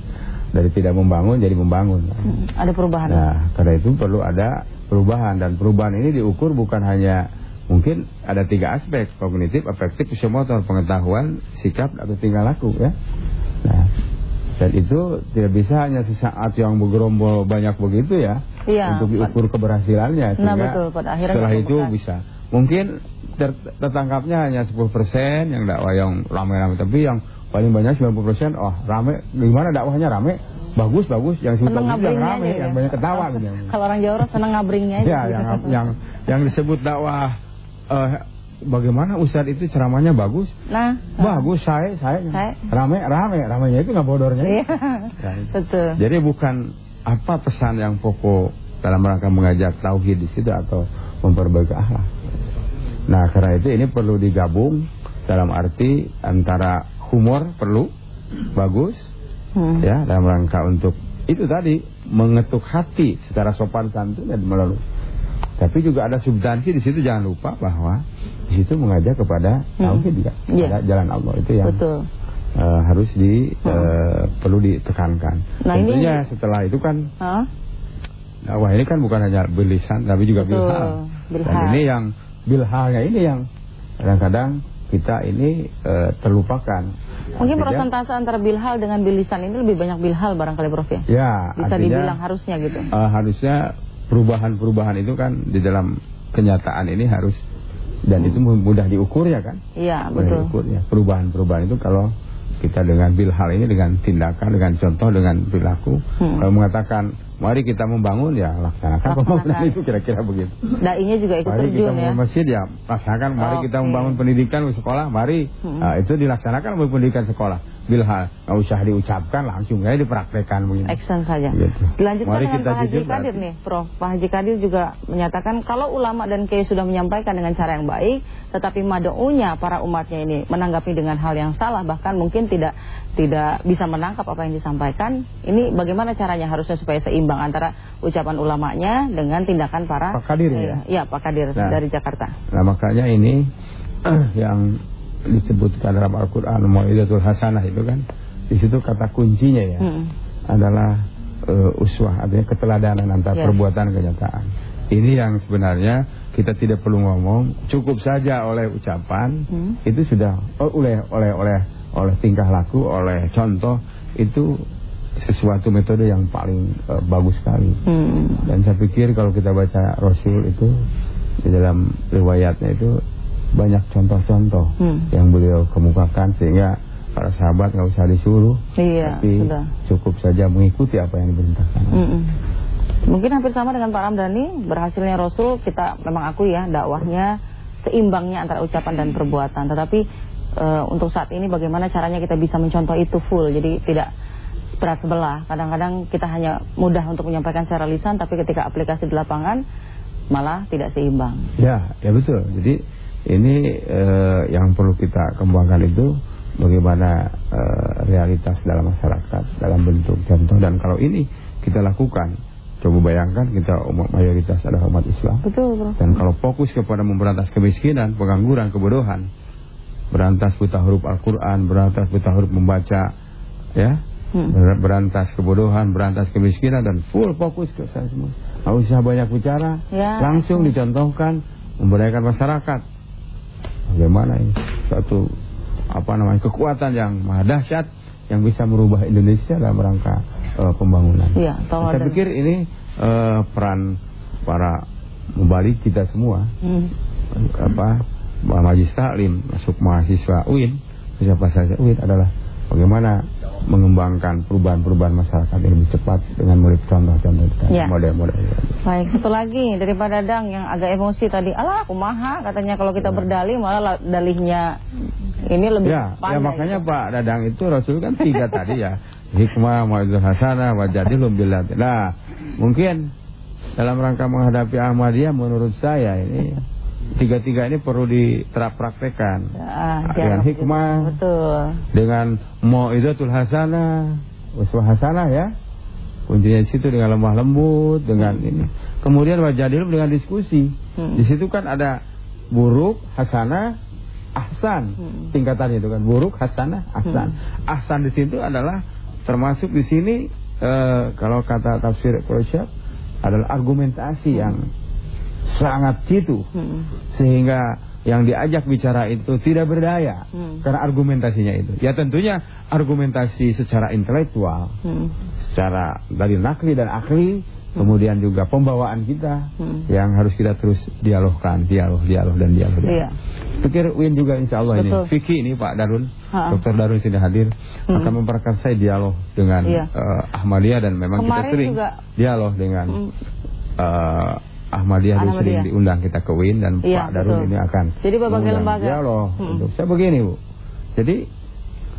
Dari tidak membangun jadi membangun. Mm, Ada perubahan. Nah, karena itu perlu ada perubahan dan perubahan ini diukur bukan hanya mungkin ada tiga aspek kognitif, afektif, psikomotor, pengetahuan, sikap atau tingkah laku ya. Nah, Dan itu tidak bisa hanya sesaat yang bergerombol banyak begitu ya Iya, untuk diukur keberhasilannya. Nah, betul, pada akhirnya setelah itu membekas. bisa. Mungkin ter tertangkapnya hanya 10% yang dakwah yang rame-rame, tapi yang paling banyak 90% oh rame, gimana dakwahnya rame? Bagus bagus, yang ngabringnya rame, aja yang ya. banyak ketawa gitu. Kalau orang Jawa senang ngabringnya aja. Ya, gitu. yang yang yang disebut dakwah eh, bagaimana Ustadz itu ceramahnya bagus? Nah, Bagus, saya, saya, Saya. rame, rame, ramenya itu nggak bodornya. Iya. [laughs] Ya. Betul. Jadi bukan apa pesan yang pokok dalam rangka mengajak tauhid di situ atau memperbaiki akhlak. Nah, karena itu ini perlu digabung dalam arti antara humor perlu bagus Hmm. ya dalam rangka untuk itu tadi mengetuk hati secara sopan santun dan melalui tapi juga ada substansi di situ jangan lupa bahwa di situ mengajak kepada tauhid ya, Iya. kepada jalan Allah itu yang Betul. eh, harus di eh, perlu ditekankan. Nah, ini- Tentunya setelah itu kan Hah? dakwah ini kan bukan hanya bilisan tapi juga Betul, bilhal. Dan bilhal. ini yang bilhalnya ini yang kadang-kadang kita ini eh, terlupakan. Mungkin Artinya- persentase antara bilhal dengan bilisan ini lebih banyak bilhal barangkali Prof ya. Ya, Bisa artinya, dibilang harusnya gitu. eh, harusnya perubahan-perubahan itu kan di dalam kenyataan ini harus dan itu mudah diukur ya kan? Iya, betul. diukur ya. Perubahan-perubahan itu kalau kita dengan bilhal ini dengan tindakan, dengan contoh, dengan perilaku, Hmm. kalau mengatakan mari kita membangun ya laksanakan Laksanakan. pembangunan itu kira-kira begitu. Dainya juga ikut Mari kita terjun ya. membangun masjid ya laksanakan. Mari kita Oke. membangun pendidikan di sekolah. Mari Hmm. Nah, itu dilaksanakan oleh pendidikan sekolah. Bilhal nggak usah diucapkan langsung aja dipraktekkan begini. Action saja. Gitu. Dilanjutkan Mari dengan Pak Haji jujur Kadir berarti. nih, Prof. Pak Haji Kadir juga menyatakan kalau ulama dan kiai sudah menyampaikan dengan cara yang baik, tetapi mad'unya para umatnya ini menanggapi dengan hal yang salah, bahkan mungkin tidak tidak bisa menangkap apa yang disampaikan. Ini bagaimana caranya harusnya supaya seimbang antara ucapan ulamanya dengan tindakan para Pak Kadir ya? Iya, Iya, Pak Kadir Nah. dari Jakarta. Nah makanya ini [clears throat] yang disebutkan dalam Al-Quran Mau'idatul Hasanah itu kan di situ kata kuncinya ya Hmm. adalah eh, uswah artinya keteladanan antara Ya. perbuatan dan kenyataan. Ini yang sebenarnya kita tidak perlu ngomong, cukup saja oleh ucapan Hmm. itu sudah oh, oleh oleh oleh oleh tingkah laku, oleh contoh itu sesuatu metode yang paling eh, bagus sekali. Hmm. Dan saya pikir kalau kita baca Rasul itu di dalam riwayatnya itu banyak contoh-contoh Hmm. yang beliau kemukakan sehingga para sahabat nggak usah disuruh, Iya, tapi sudah. cukup saja mengikuti apa yang diperintahkan. Mm-mm. Mungkin hampir sama dengan Pak Ramdhani, berhasilnya Rasul kita memang akui ya dakwahnya seimbangnya antara ucapan dan perbuatan. Tetapi e, untuk saat ini bagaimana caranya kita bisa mencontoh itu full, jadi tidak berat sebelah. Kadang-kadang kita hanya mudah untuk menyampaikan secara lisan, tapi ketika aplikasi di lapangan malah tidak seimbang. Ya, ya betul. Jadi ini eh, yang perlu kita kembangkan itu bagaimana eh, realitas dalam masyarakat dalam bentuk contoh dan kalau ini kita lakukan coba bayangkan kita umat mayoritas adalah umat Islam Betul, Bro. dan kalau fokus kepada memberantas kemiskinan, pengangguran, kebodohan, berantas buta huruf Al-Quran, berantas buta huruf membaca, ya, Hmm. ber- berantas kebodohan, berantas kemiskinan dan full fokus ke saya semua. Nggak usah banyak bicara, Ya. langsung dicontohkan, memberdayakan masyarakat. Bagaimana ini? Suatu apa namanya kekuatan yang maha dahsyat yang bisa merubah Indonesia dalam rangka eh, pembangunan. Tahu Saya ada. pikir ini eh, peran para mubalik kita semua Hmm. apa majlis taklim masuk mahasiswa UIN siapa saja UIN adalah bagaimana mengembangkan perubahan-perubahan masyarakat yang lebih cepat dengan melihat contoh-contoh tadi, Ya. model-model Baik, satu lagi dari Pak Dadang yang agak emosi tadi. Alah, kumaha katanya kalau kita berdalih malah la- dalihnya ini lebih Ya, ya pandai. makanya Pak Dadang itu Rasul kan tiga [laughs] tadi ya hikmah, mauidul hasanah, wajadilum billah. Nah, mungkin dalam rangka menghadapi Ahmadiyah menurut saya ini tiga-tiga ini perlu diterap praktekan Ah, dengan jangan- hikmah, Betul. dengan mauidatul hasanah, uswah hasanah ya. Kuncinya di situ dengan lemah lembut, dengan ini. Kemudian wajadilum dengan diskusi. Hmm. Di situ kan ada buruk, hasanah, ahsan. Hmm. Tingkatannya itu kan buruk, hasanah, ahsan. Ahsan di situ adalah termasuk di sini eh, kalau kata tafsir Quraisyah adalah argumentasi yang sangat jitu Hmm. sehingga yang diajak bicara itu tidak berdaya Hmm. karena argumentasinya itu. Ya tentunya argumentasi secara intelektual, Hmm. secara dari nakli dan akli, kemudian juga pembawaan kita Hmm. yang harus kita terus dialogkan, dialog, dialog dan dialog. Iya. Pikir Win juga insya Allah Betul. ini, Vicky ini Pak Darun, Ha-ha. Dr. Darun sini hadir, Hmm. akan memperkasai dialog dengan Iya. eh, Ahmadiyah dan memang Kemarin kita sering juga dialog dengan Hmm. eh, Ahmadiyah, dulu sering diundang kita ke Win dan Iya, Pak Darun betul. ini akan Jadi berbagai lembaga. dialog Hmm. untuk saya begini Bu. Jadi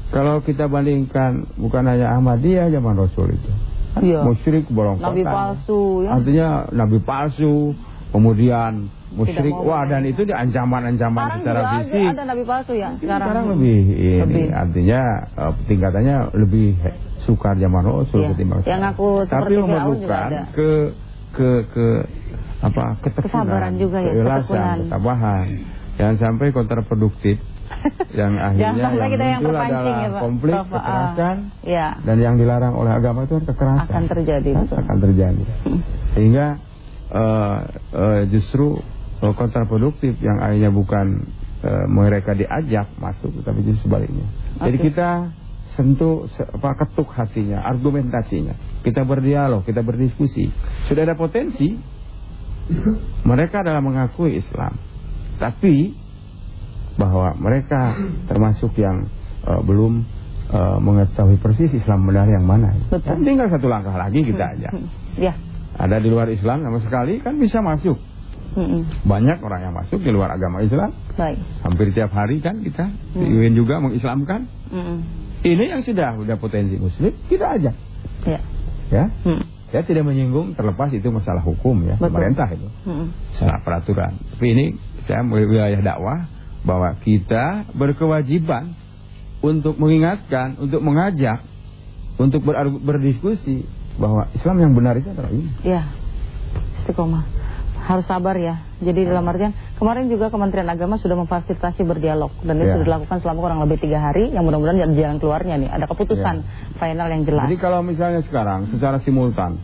kalau kita bandingkan bukan hanya Ahmadiyah zaman Rasul itu, kan Iya. musyrik bolong Nabi palsu ya. Artinya nabi palsu, kemudian musyrik. Wah, dan itu di ancaman-ancaman secara fisik. ada, nabi palsu ya sekarang. Sekarang lebih ini Lebih. artinya eh, tingkatannya lebih sukar zaman Rasul Iya. ketimbang Yang aku Tapi memerlukan ke ke ke apa ketekunan, Kesabaran juga ya, keikhlasan, ketekunan. ketabahan. Jangan sampai kontraproduktif [laughs] yang akhirnya yang kita yang adalah ya Pak. konflik, Prof. Ah, kekerasan, Ya. dan yang dilarang oleh agama itu kan kekerasan Akan terjadi, betul. akan terjadi sehingga eh, eh, justru eh, kontraproduktif yang akhirnya bukan eh, mereka diajak masuk tapi justru sebaliknya jadi Oke. kita sentuh se- apa ketuk hatinya argumentasinya kita berdialog kita berdiskusi sudah ada potensi mereka adalah mengakui Islam tapi bahwa mereka termasuk yang eh, belum eh, mengetahui persis Islam benar yang mana. Betul. Dan tinggal satu langkah lagi kita aja. Ya. Ada di luar Islam sama sekali kan bisa masuk. Mm-mm. Banyak orang yang masuk di luar agama Islam. Baik. Hampir tiap hari kan kita Hmm. ingin juga mengislamkan. Mm-mm. Ini yang sudah sudah potensi muslim kita ajak. Ya. Ya. Hmm. Ya tidak menyinggung terlepas itu masalah hukum ya Betul. pemerintah itu. Mm-mm. salah peraturan. Tapi ini saya wilayah dakwah bahwa kita berkewajiban untuk mengingatkan, untuk mengajak, untuk ber- berdiskusi bahwa Islam yang benar itu adalah ini. Ya. Istiqomah. Harus sabar ya. Jadi dalam artian kemarin juga Kementerian Agama sudah memfasilitasi berdialog dan itu Ya. sudah dilakukan selama kurang lebih tiga hari. Yang mudah-mudahan ada jalan keluarnya nih. Ada keputusan final yang jelas. Jadi kalau misalnya sekarang secara simultan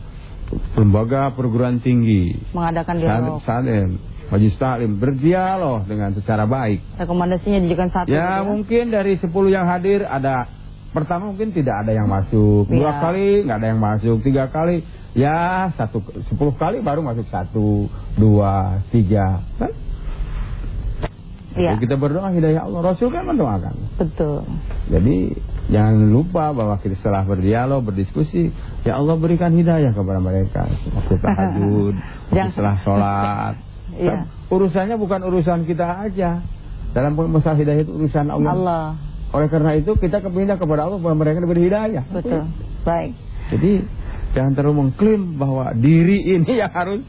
lembaga perguruan tinggi mengadakan dialog. Salim, Majelis Taklim berdialog dengan secara baik. Rekomendasinya dijukan satu. Ya gitu mungkin dari 10 yang hadir ada pertama mungkin tidak ada yang masuk, dua Iya. kali nggak ada yang masuk, tiga kali ya satu sepuluh kali baru masuk satu, dua, tiga. Kan? Jadi Kita berdoa hidayah Allah. Rasul kan mendoakan. Betul. Jadi jangan lupa bahwa kita setelah berdialog, berdiskusi, ya Allah berikan hidayah kepada mereka waktu [laughs] tahajud, waktu setelah sholat. Kan [laughs] Urusannya bukan urusan kita aja. Dalam masalah hidayah itu urusan Allah. Allah. Oleh karena itu kita kepindah kepada Allah bahwa mereka diberi hidayah. Betul. Baik. Jadi jangan terlalu mengklaim bahwa diri ini yang harus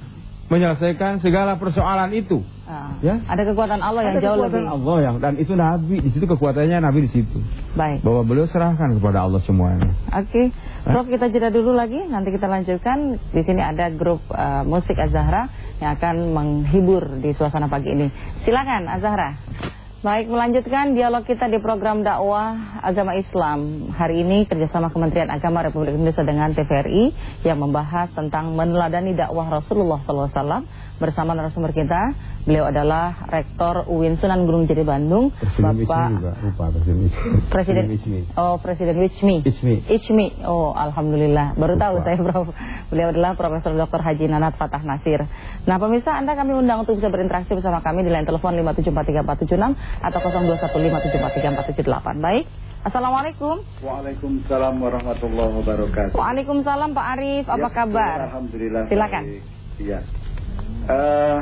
menyelesaikan segala persoalan itu. Ah. Ya. Ada kekuatan Allah yang Ada jauh kekuatan lebih. Allah yang dan itu Nabi di situ kekuatannya Nabi di situ. Baik. Bahwa beliau serahkan kepada Allah semuanya. Oke, Prof kita jeda dulu lagi, nanti kita lanjutkan. Di sini ada grup eh, musik Azahra yang akan menghibur di suasana pagi ini. Silakan Azahra. Baik, melanjutkan dialog kita di program dakwah agama Islam. Hari ini kerjasama Kementerian Agama Republik Indonesia dengan TVRI yang membahas tentang meneladani dakwah Rasulullah SAW bersama narasumber kita. Beliau adalah Rektor UIN Sunan Gunung Jati Bandung, Presiden Bapak Ismi juga lupa Presiden. Presiden. Oh, Presiden Wichmi. Ismi. Ichmi. Oh, alhamdulillah. Baru tahu Lupa. saya, Prof. Beliau adalah Profesor Dr. Haji Nanat Fatah Nasir. Nah, pemirsa, Anda kami undang untuk bisa berinteraksi bersama kami di line telepon 5743476 atau 0215734778. Baik. Assalamualaikum. Waalaikumsalam warahmatullahi wabarakatuh. Waalaikumsalam Pak Arif. Apa Ya, kabar? Alhamdulillah. Silakan. Iya. Eh,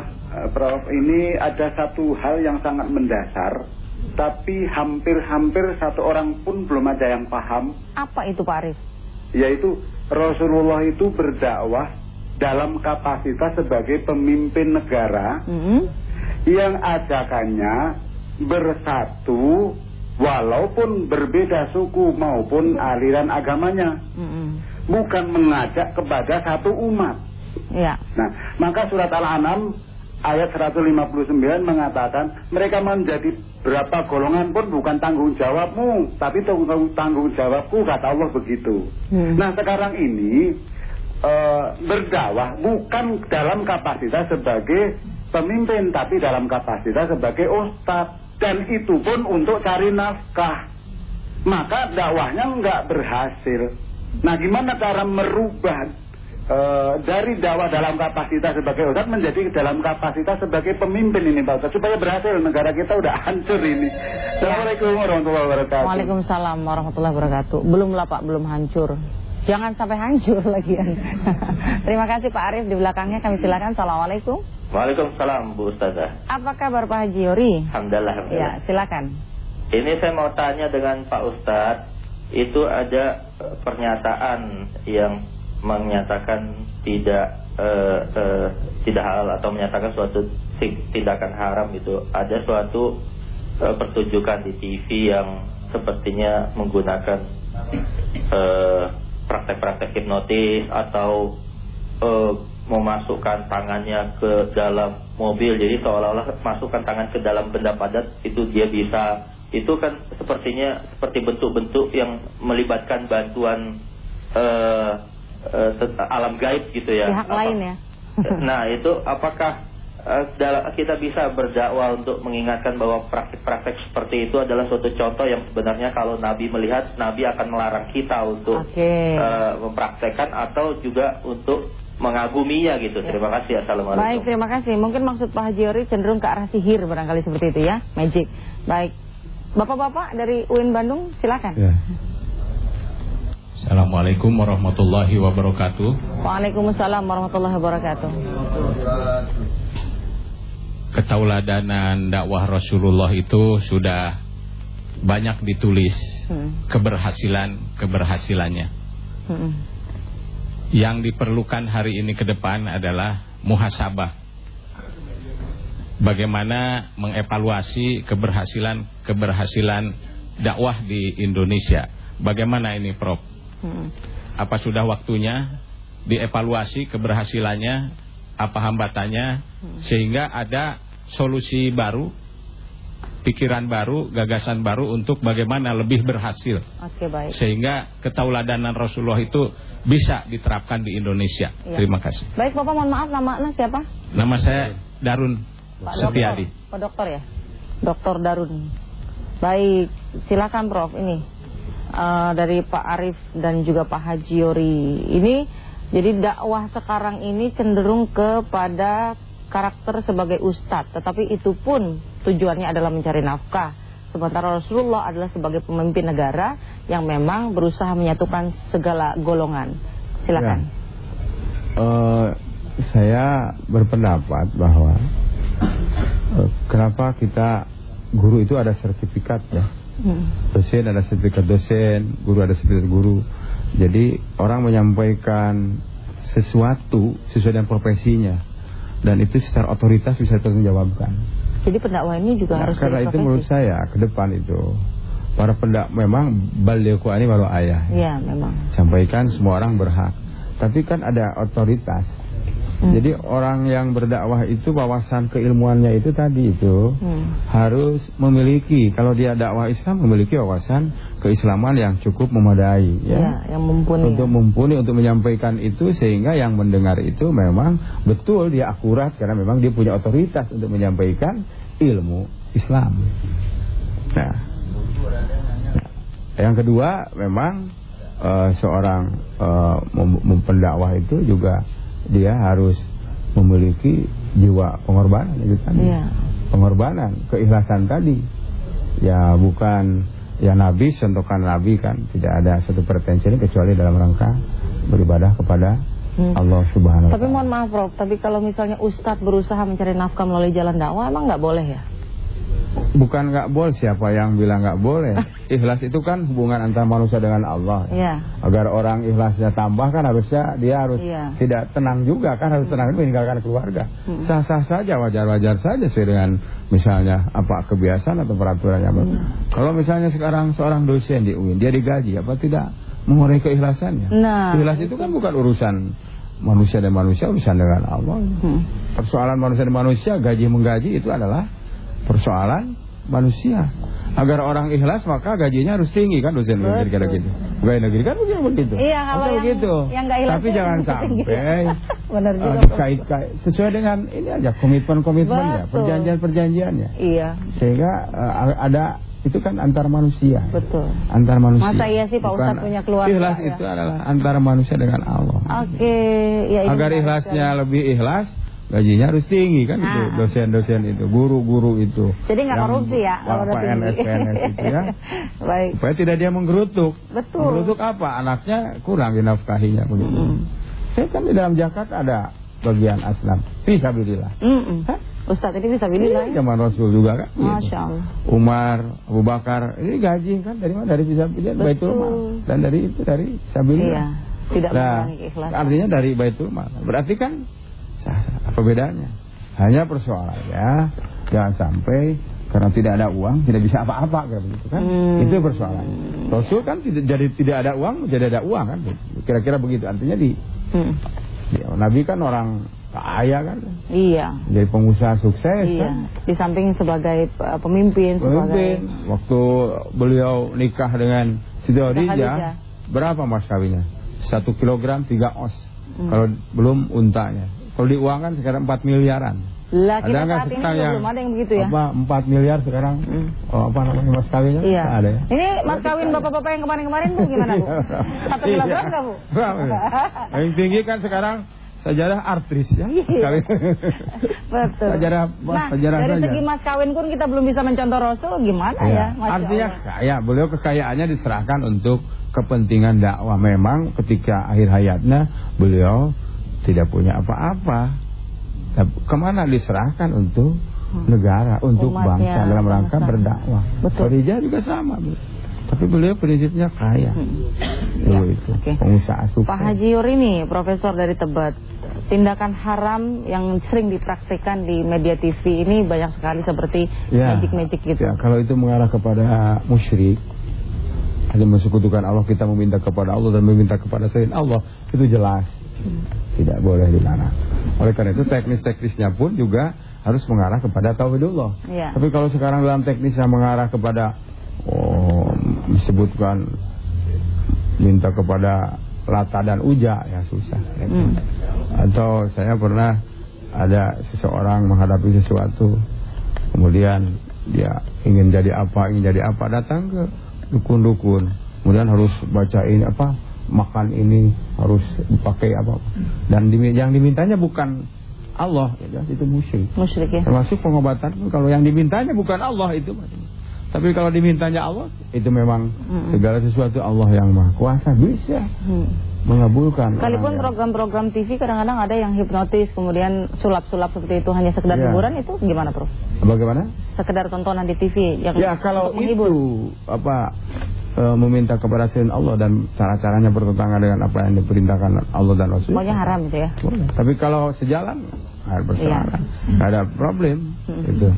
Prof, ini ada satu hal yang sangat mendasar, tapi hampir-hampir satu orang pun belum ada yang paham, Apa itu Pak Arif? yaitu Rasulullah itu berdakwah dalam kapasitas sebagai pemimpin negara Hmm? yang ajakannya bersatu walaupun berbeda suku maupun aliran agamanya Hmm. bukan mengajak kepada satu umat Ya. nah maka surat Al-An'am ayat 159 mengatakan mereka menjadi berapa golongan pun bukan tanggung jawabmu tapi tanggung, tanggung jawabku kata Allah begitu Hmm. nah sekarang ini eh, berdakwah bukan dalam kapasitas sebagai pemimpin, tapi dalam kapasitas sebagai ustadz. Dan itu pun untuk cari nafkah. Maka dakwahnya nggak berhasil. Nah, gimana cara merubah eh, dari dakwah dalam kapasitas sebagai ustadz menjadi dalam kapasitas sebagai pemimpin ini Pak Ustadz supaya berhasil negara kita udah hancur ini. Assalamualaikum warahmatullahi wabarakatuh. Waalaikumsalam warahmatullahi wabarakatuh. Belum lah Pak, belum hancur. Jangan sampai hancur [laughs] lagi. Terima kasih Pak Arif di belakangnya kami silakan. Assalamualaikum. Waalaikumsalam Bu Ustazah. Apa kabar Pak Haji Yori? Alhamdulillah. Ya, alhamdulillah. silakan. Ini saya mau tanya dengan Pak Ustadz. Itu ada pernyataan yang menyatakan tidak eh, eh, tidak halal atau menyatakan suatu ti- tindakan haram itu. Ada suatu eh, pertunjukan di TV yang sepertinya menggunakan praktek-praktek hipnotis atau memasukkan tangannya ke dalam mobil jadi seolah-olah masukkan tangan ke dalam benda padat itu dia bisa itu kan sepertinya seperti bentuk-bentuk yang melibatkan bantuan eh, tet- alam gaib gitu ya Pihak Apa- lain ya. nah itu apakah eh, dal- kita bisa berdakwah untuk mengingatkan bahwa praktik-praktik seperti itu adalah suatu contoh yang sebenarnya kalau Nabi melihat Nabi akan melarang kita untuk Oke. eh, mempraktekkan atau juga untuk mengaguminya gitu. Terima kasih. Assalamualaikum. Baik, terima kasih. Mungkin maksud Pak Haji Yori cenderung ke arah sihir barangkali seperti itu ya, magic. Baik. Bapak-bapak dari UIN Bandung, silakan. Ya. Assalamualaikum warahmatullahi wabarakatuh. Waalaikumsalam warahmatullahi wabarakatuh. Ketauladanan dakwah Rasulullah itu sudah banyak ditulis Hmm. keberhasilan keberhasilannya. Hmm. Yang diperlukan hari ini ke depan adalah muhasabah. Bagaimana mengevaluasi keberhasilan keberhasilan dakwah di Indonesia. Bagaimana ini, Prof? Hmm. Apa sudah waktunya dievaluasi keberhasilannya, apa hambatannya, sehingga ada solusi baru, pikiran baru, gagasan baru untuk bagaimana lebih berhasil. Oke, baik. Sehingga ketauladanan Rasulullah itu bisa diterapkan di Indonesia. Iya. Terima kasih. Baik, Bapak mohon maaf nama Anda siapa? Nama saya Darun Pak Setiadi. Dokter. Pak Dokter ya? Dokter Darun. Baik, silakan Prof. Ini eh, dari Pak Arif dan juga Pak Haji Yori. Ini jadi dakwah sekarang ini cenderung kepada karakter sebagai ustadz, tetapi itu pun tujuannya adalah mencari nafkah. Sementara Rasulullah adalah sebagai pemimpin negara yang memang berusaha menyatukan segala golongan. Silakan. Eh, saya berpendapat bahwa eh, kenapa kita guru itu ada sertifikat ya. Hmm. Dosen ada sertifikat dosen, guru ada sertifikat guru. Jadi orang menyampaikan sesuatu sesuai dengan profesinya dan itu secara otoritas bisa terjawabkan. Jadi pendakwah ini juga Nah, harus karena itu menurut saya ke depan itu para pendak memang baliku ini baru ayah. Iya, memang. Sampaikan semua orang berhak. Tapi kan ada otoritas. Hmm. Jadi orang yang berdakwah itu wawasan keilmuannya itu tadi itu Hmm. harus memiliki kalau dia dakwah Islam memiliki wawasan keislaman yang cukup memadai ya. Ya, yang mumpuni. Untuk mumpuni untuk menyampaikan itu sehingga yang mendengar itu memang betul dia akurat karena memang dia punya otoritas untuk menyampaikan ilmu Islam. Nah, yang kedua memang eh, seorang eh, mem- mem- pendakwah itu juga dia harus memiliki jiwa pengorbanan itu tadi. Iya. Pengorbanan, keikhlasan tadi. Ya bukan ya nabi sentuhan nabi kan tidak ada satu pretensi ini kecuali dalam rangka beribadah kepada Hmm. Allah Subhanahu wa Tapi taala. mohon maaf Prof, tapi kalau misalnya Ustadz berusaha mencari nafkah melalui jalan dakwah, emang nggak boleh ya? Bukan nggak boleh siapa yang bilang nggak boleh. Ikhlas itu kan hubungan antara manusia dengan Allah. Iya. Agar orang ikhlasnya tambah kan harusnya dia harus Iya. tidak tenang juga kan harus tenang meninggalkan keluarga. Hmm. Sah-sah saja wajar-wajar saja sesuai dengan misalnya apa kebiasaan atau peraturan yang Hmm. baru. Kalau misalnya sekarang seorang dosen di UIN dia digaji apa tidak mengurangi keikhlasannya? Nah, Ikhlas itu kan bukan urusan manusia dan manusia urusan dengan Allah. Hmm. Persoalan manusia dan manusia gaji menggaji itu adalah persoalan manusia. Agar orang ikhlas maka gajinya harus tinggi kan dosen negeri kira gitu. Pegawai negeri kan begitu begitu. Iya, kalau Bukan yang- begitu. yang nggak ikhlas Tapi itu jangan tinggi. sampai [laughs] Benar juga. Prof. kait kait sesuai dengan ini aja komitmen-komitmen ya, perjanjian-perjanjiannya. Iya, Sehingga eh, ada itu kan antar manusia. betul. Antar manusia. Masa iya sih Pak Bukan- Ustadz punya keluarga, Ikhlas ya? itu adalah antara manusia dengan Allah. Oke, ya ini Agar ikhlasnya sekali. lebih ikhlas, gajinya harus tinggi kan itu Nah. dosen-dosen itu, guru-guru itu. Jadi nggak korupsi ya kalau udah tinggi. PNS PNS itu ya. [laughs] Baik. Supaya tidak dia menggerutuk. Betul. Menggerutuk apa? Anaknya kurang dinafkahinya begitu. Saya kan di dalam zakat ada bagian aslam. Fisabilillah. Mm-mm. Ustadz ini bisa bilang Iya, Zaman Rasul juga kan. gitu. Masya Allah. Umar, Abu Bakar, ini gaji kan dari mana? Dari fisabilillah. Baitul Mal. Dan dari itu dari fisabilillah. Iya, tidak Nah, mengurangi artinya dari Baitul Mal. Berarti kan sah-sah. Apa bedanya? Hanya persoalannya jangan sampai karena tidak ada uang tidak bisa apa-apa kayak begitu kan? Hmm. Itu persoalannya. Rasul kan tidak jadi tidak ada uang jadi ada uang kan? Kira-kira begitu. Artinya di, Hmm. ya, Nabi kan orang kaya kan? Iya. Jadi pengusaha sukses Iya, kan? di samping sebagai uh, pemimpin, sebagai Pemimpin. Waktu beliau nikah dengan Siti. Khadijah, berapa mas kawinnya? Satu kilogram tiga os. Hmm. Kalau belum untanya. Kalau diuangkan sekarang 4 miliaran. lah kita Ada nggak saat ini yang belum ada yang begitu ya. Apa 4 miliar sekarang? Oh, apa namanya mas kawinnya? Iya. Nggak ada ya? Ini mas kawin bapak-bapak yang kemarin-kemarin bu gimana bu? Satu Iya. kilogram nggak bu? Yang tinggi kan sekarang sajadah artris ya. Mas kawin. [laughs] Betul. Sajadah, Nah sajadah dari segi mas kawin pun kita belum bisa mencontoh Rasul gimana ya? Ya, artinya Allah. kaya, beliau kekayaannya diserahkan untuk kepentingan dakwah. Memang ketika akhir hayatnya beliau tidak punya apa-apa. Tapi Ke mana diserahkan untuk negara, untuk Hmm. Umatnya, bangsa dalam rangka berdakwah. Betul. Khadijah juga sama. Bu. Tapi beliau prinsipnya kaya. Dulu itu pengusaha sukses. Hmm. Pak Haji Yur ini profesor dari Tebet. Tindakan haram yang sering dipraktikkan di media TV ini banyak sekali seperti Ya. magic-magic gitu. Ya, kalau itu mengarah kepada musyrik, ada mensekutukan Allah, kita meminta kepada Allah dan meminta kepada selain Allah, itu jelas tidak boleh dilarang. Oleh karena itu teknis-teknisnya pun juga harus mengarah kepada tauhidullah. Iya. Tapi kalau sekarang dalam teknisnya mengarah kepada oh, disebutkan minta kepada lata dan uja ya susah. ya. Hmm. Atau saya pernah ada seseorang menghadapi sesuatu kemudian dia ingin jadi apa ingin jadi apa datang ke dukun-dukun kemudian harus bacain apa makan ini harus pakai apa dan yang dimintanya bukan Allah ya itu musyrik Musyrik ya. termasuk pengobatan kalau yang dimintanya bukan Allah itu tapi kalau dimintanya Allah itu memang Mm-mm. segala sesuatu Allah yang maha kuasa bisa Hmm. mengabulkan yang- program-program TV kadang-kadang ada yang hipnotis kemudian sulap-sulap seperti itu hanya sekedar Iya. hiburan itu gimana Prof? bagaimana Sekedar tontonan di TV yang Ya kalau menghibur. itu apa e, meminta kepada selain Allah dan cara-caranya bertentangan dengan apa yang diperintahkan Allah dan Rasul. Semuanya haram itu ya. Boleh. Tapi kalau sejalan ada persoalan, nggak ada problem Hmm. itu.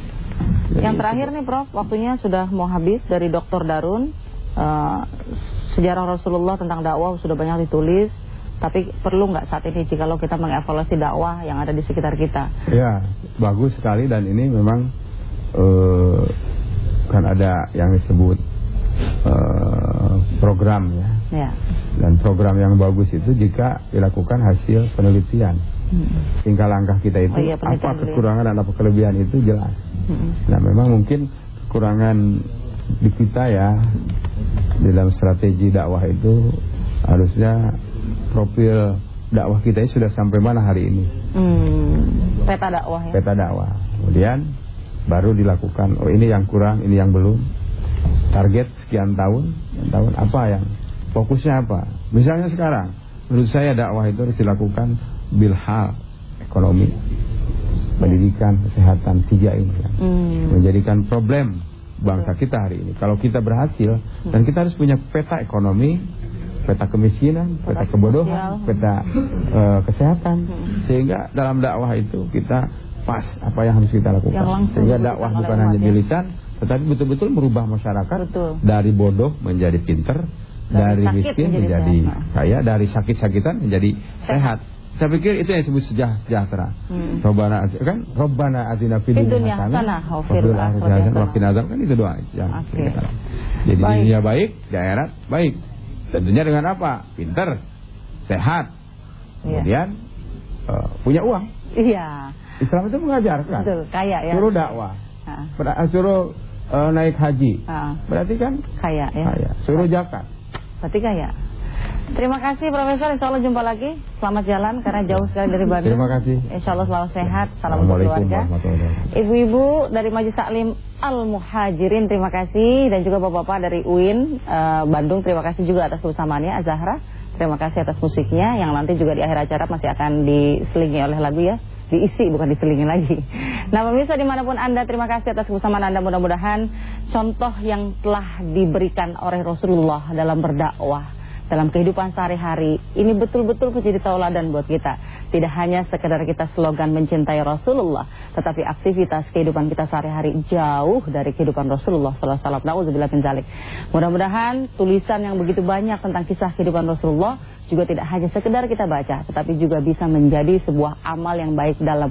Jadi Yang terakhir nih Prof, waktunya sudah mau habis dari Dr. Darun. Eh, sejarah Rasulullah tentang dakwah sudah banyak ditulis, tapi perlu nggak saat ini jika kita mengevaluasi dakwah yang ada di sekitar kita? Ya bagus sekali dan ini memang eh, kan ada yang disebut eh, program ya. Ya. Dan program yang bagus itu jika dilakukan hasil penelitian. Tingkah langkah kita itu Oh iya, apa ya. kekurangan dan apa kelebihan itu jelas. Hmm. Nah memang mungkin kekurangan di kita ya dalam strategi dakwah itu harusnya profil dakwah kita ini sudah sampai mana hari ini Hmm, peta dakwah ya. peta dakwah. Kemudian baru dilakukan oh ini yang kurang, ini yang belum. Target sekian tahun, sekian tahun apa yang fokusnya apa? Misalnya sekarang menurut saya dakwah itu harus dilakukan bilhal ekonomi, pendidikan, kesehatan tiga ini yang Hmm. menjadikan problem bangsa kita hari ini. Kalau kita berhasil dan kita harus punya peta ekonomi, peta kemiskinan, peta kebodohan, peta eh, kesehatan, sehingga dalam dakwah itu kita pas apa yang harus kita lakukan. Sehingga dakwah bukan hanya ya. di lisan, tetapi betul-betul merubah masyarakat Betul. dari bodoh menjadi pinter, Dari dari, miskin menjadi menjadi, sehat. kaya, dari sakit-sakitan menjadi sehat. Saya pikir itu yang disebut sejah- sejahtera. Hmm. Robbana kan Robbana atina fid Fid dunya hasanah wa fil akhirati hasanah kan itu doa Oke. kita. Jadi Baik. dunia baik, akhirat baik. Tentunya dengan apa? Pinter, sehat. Iya. Kemudian eh, punya uang. Iya. Islam itu mengajarkan. Betul, kaya ya. Suruh dakwah. Ah, eh, suruh eh, naik haji. ah, Berarti kan kaya ya. kaya. Suruh zakat. Berarti kaya. Terima kasih Profesor, insya Allah jumpa lagi. Selamat jalan karena jauh sekali dari Bandung. Terima kasih. Insya Allah selalu sehat. Salam keluarga. Ibu-ibu dari Majelis Taklim Al-Muhajirin terima kasih dan juga Bapak-bapak dari UIN eh, Bandung terima kasih juga atas kebersamaannya Azahra. Terima kasih atas musiknya yang nanti juga di akhir acara masih akan diselingi oleh lagu ya. Diisi bukan diselingi lagi. Nah pemirsa di mana pun Anda terima kasih atas kebersamaan Anda mudah-mudahan contoh yang telah diberikan oleh Rasulullah dalam berdakwah dalam kehidupan sehari-hari ini betul-betul menjadi tauladan buat kita. Tidak hanya sekedar kita slogan mencintai Rasulullah, tetapi aktivitas kehidupan kita sehari-hari jauh dari kehidupan Rasulullah sallallahu alaihi wasallam. Mudah-mudahan tulisan yang begitu banyak tentang kisah kehidupan Rasulullah juga tidak hanya sekedar kita baca, tetapi juga bisa menjadi sebuah amal yang baik dalam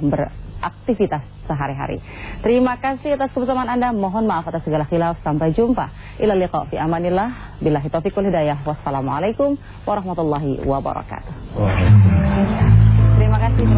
beraktivitas sehari-hari. Terima kasih atas kebersamaan Anda. Mohon maaf atas segala khilaf. Sampai jumpa. Ila liqa fi amanillah. Billahi taufiq wal hidayah. Wassalamualaikum warahmatullahi wabarakatuh.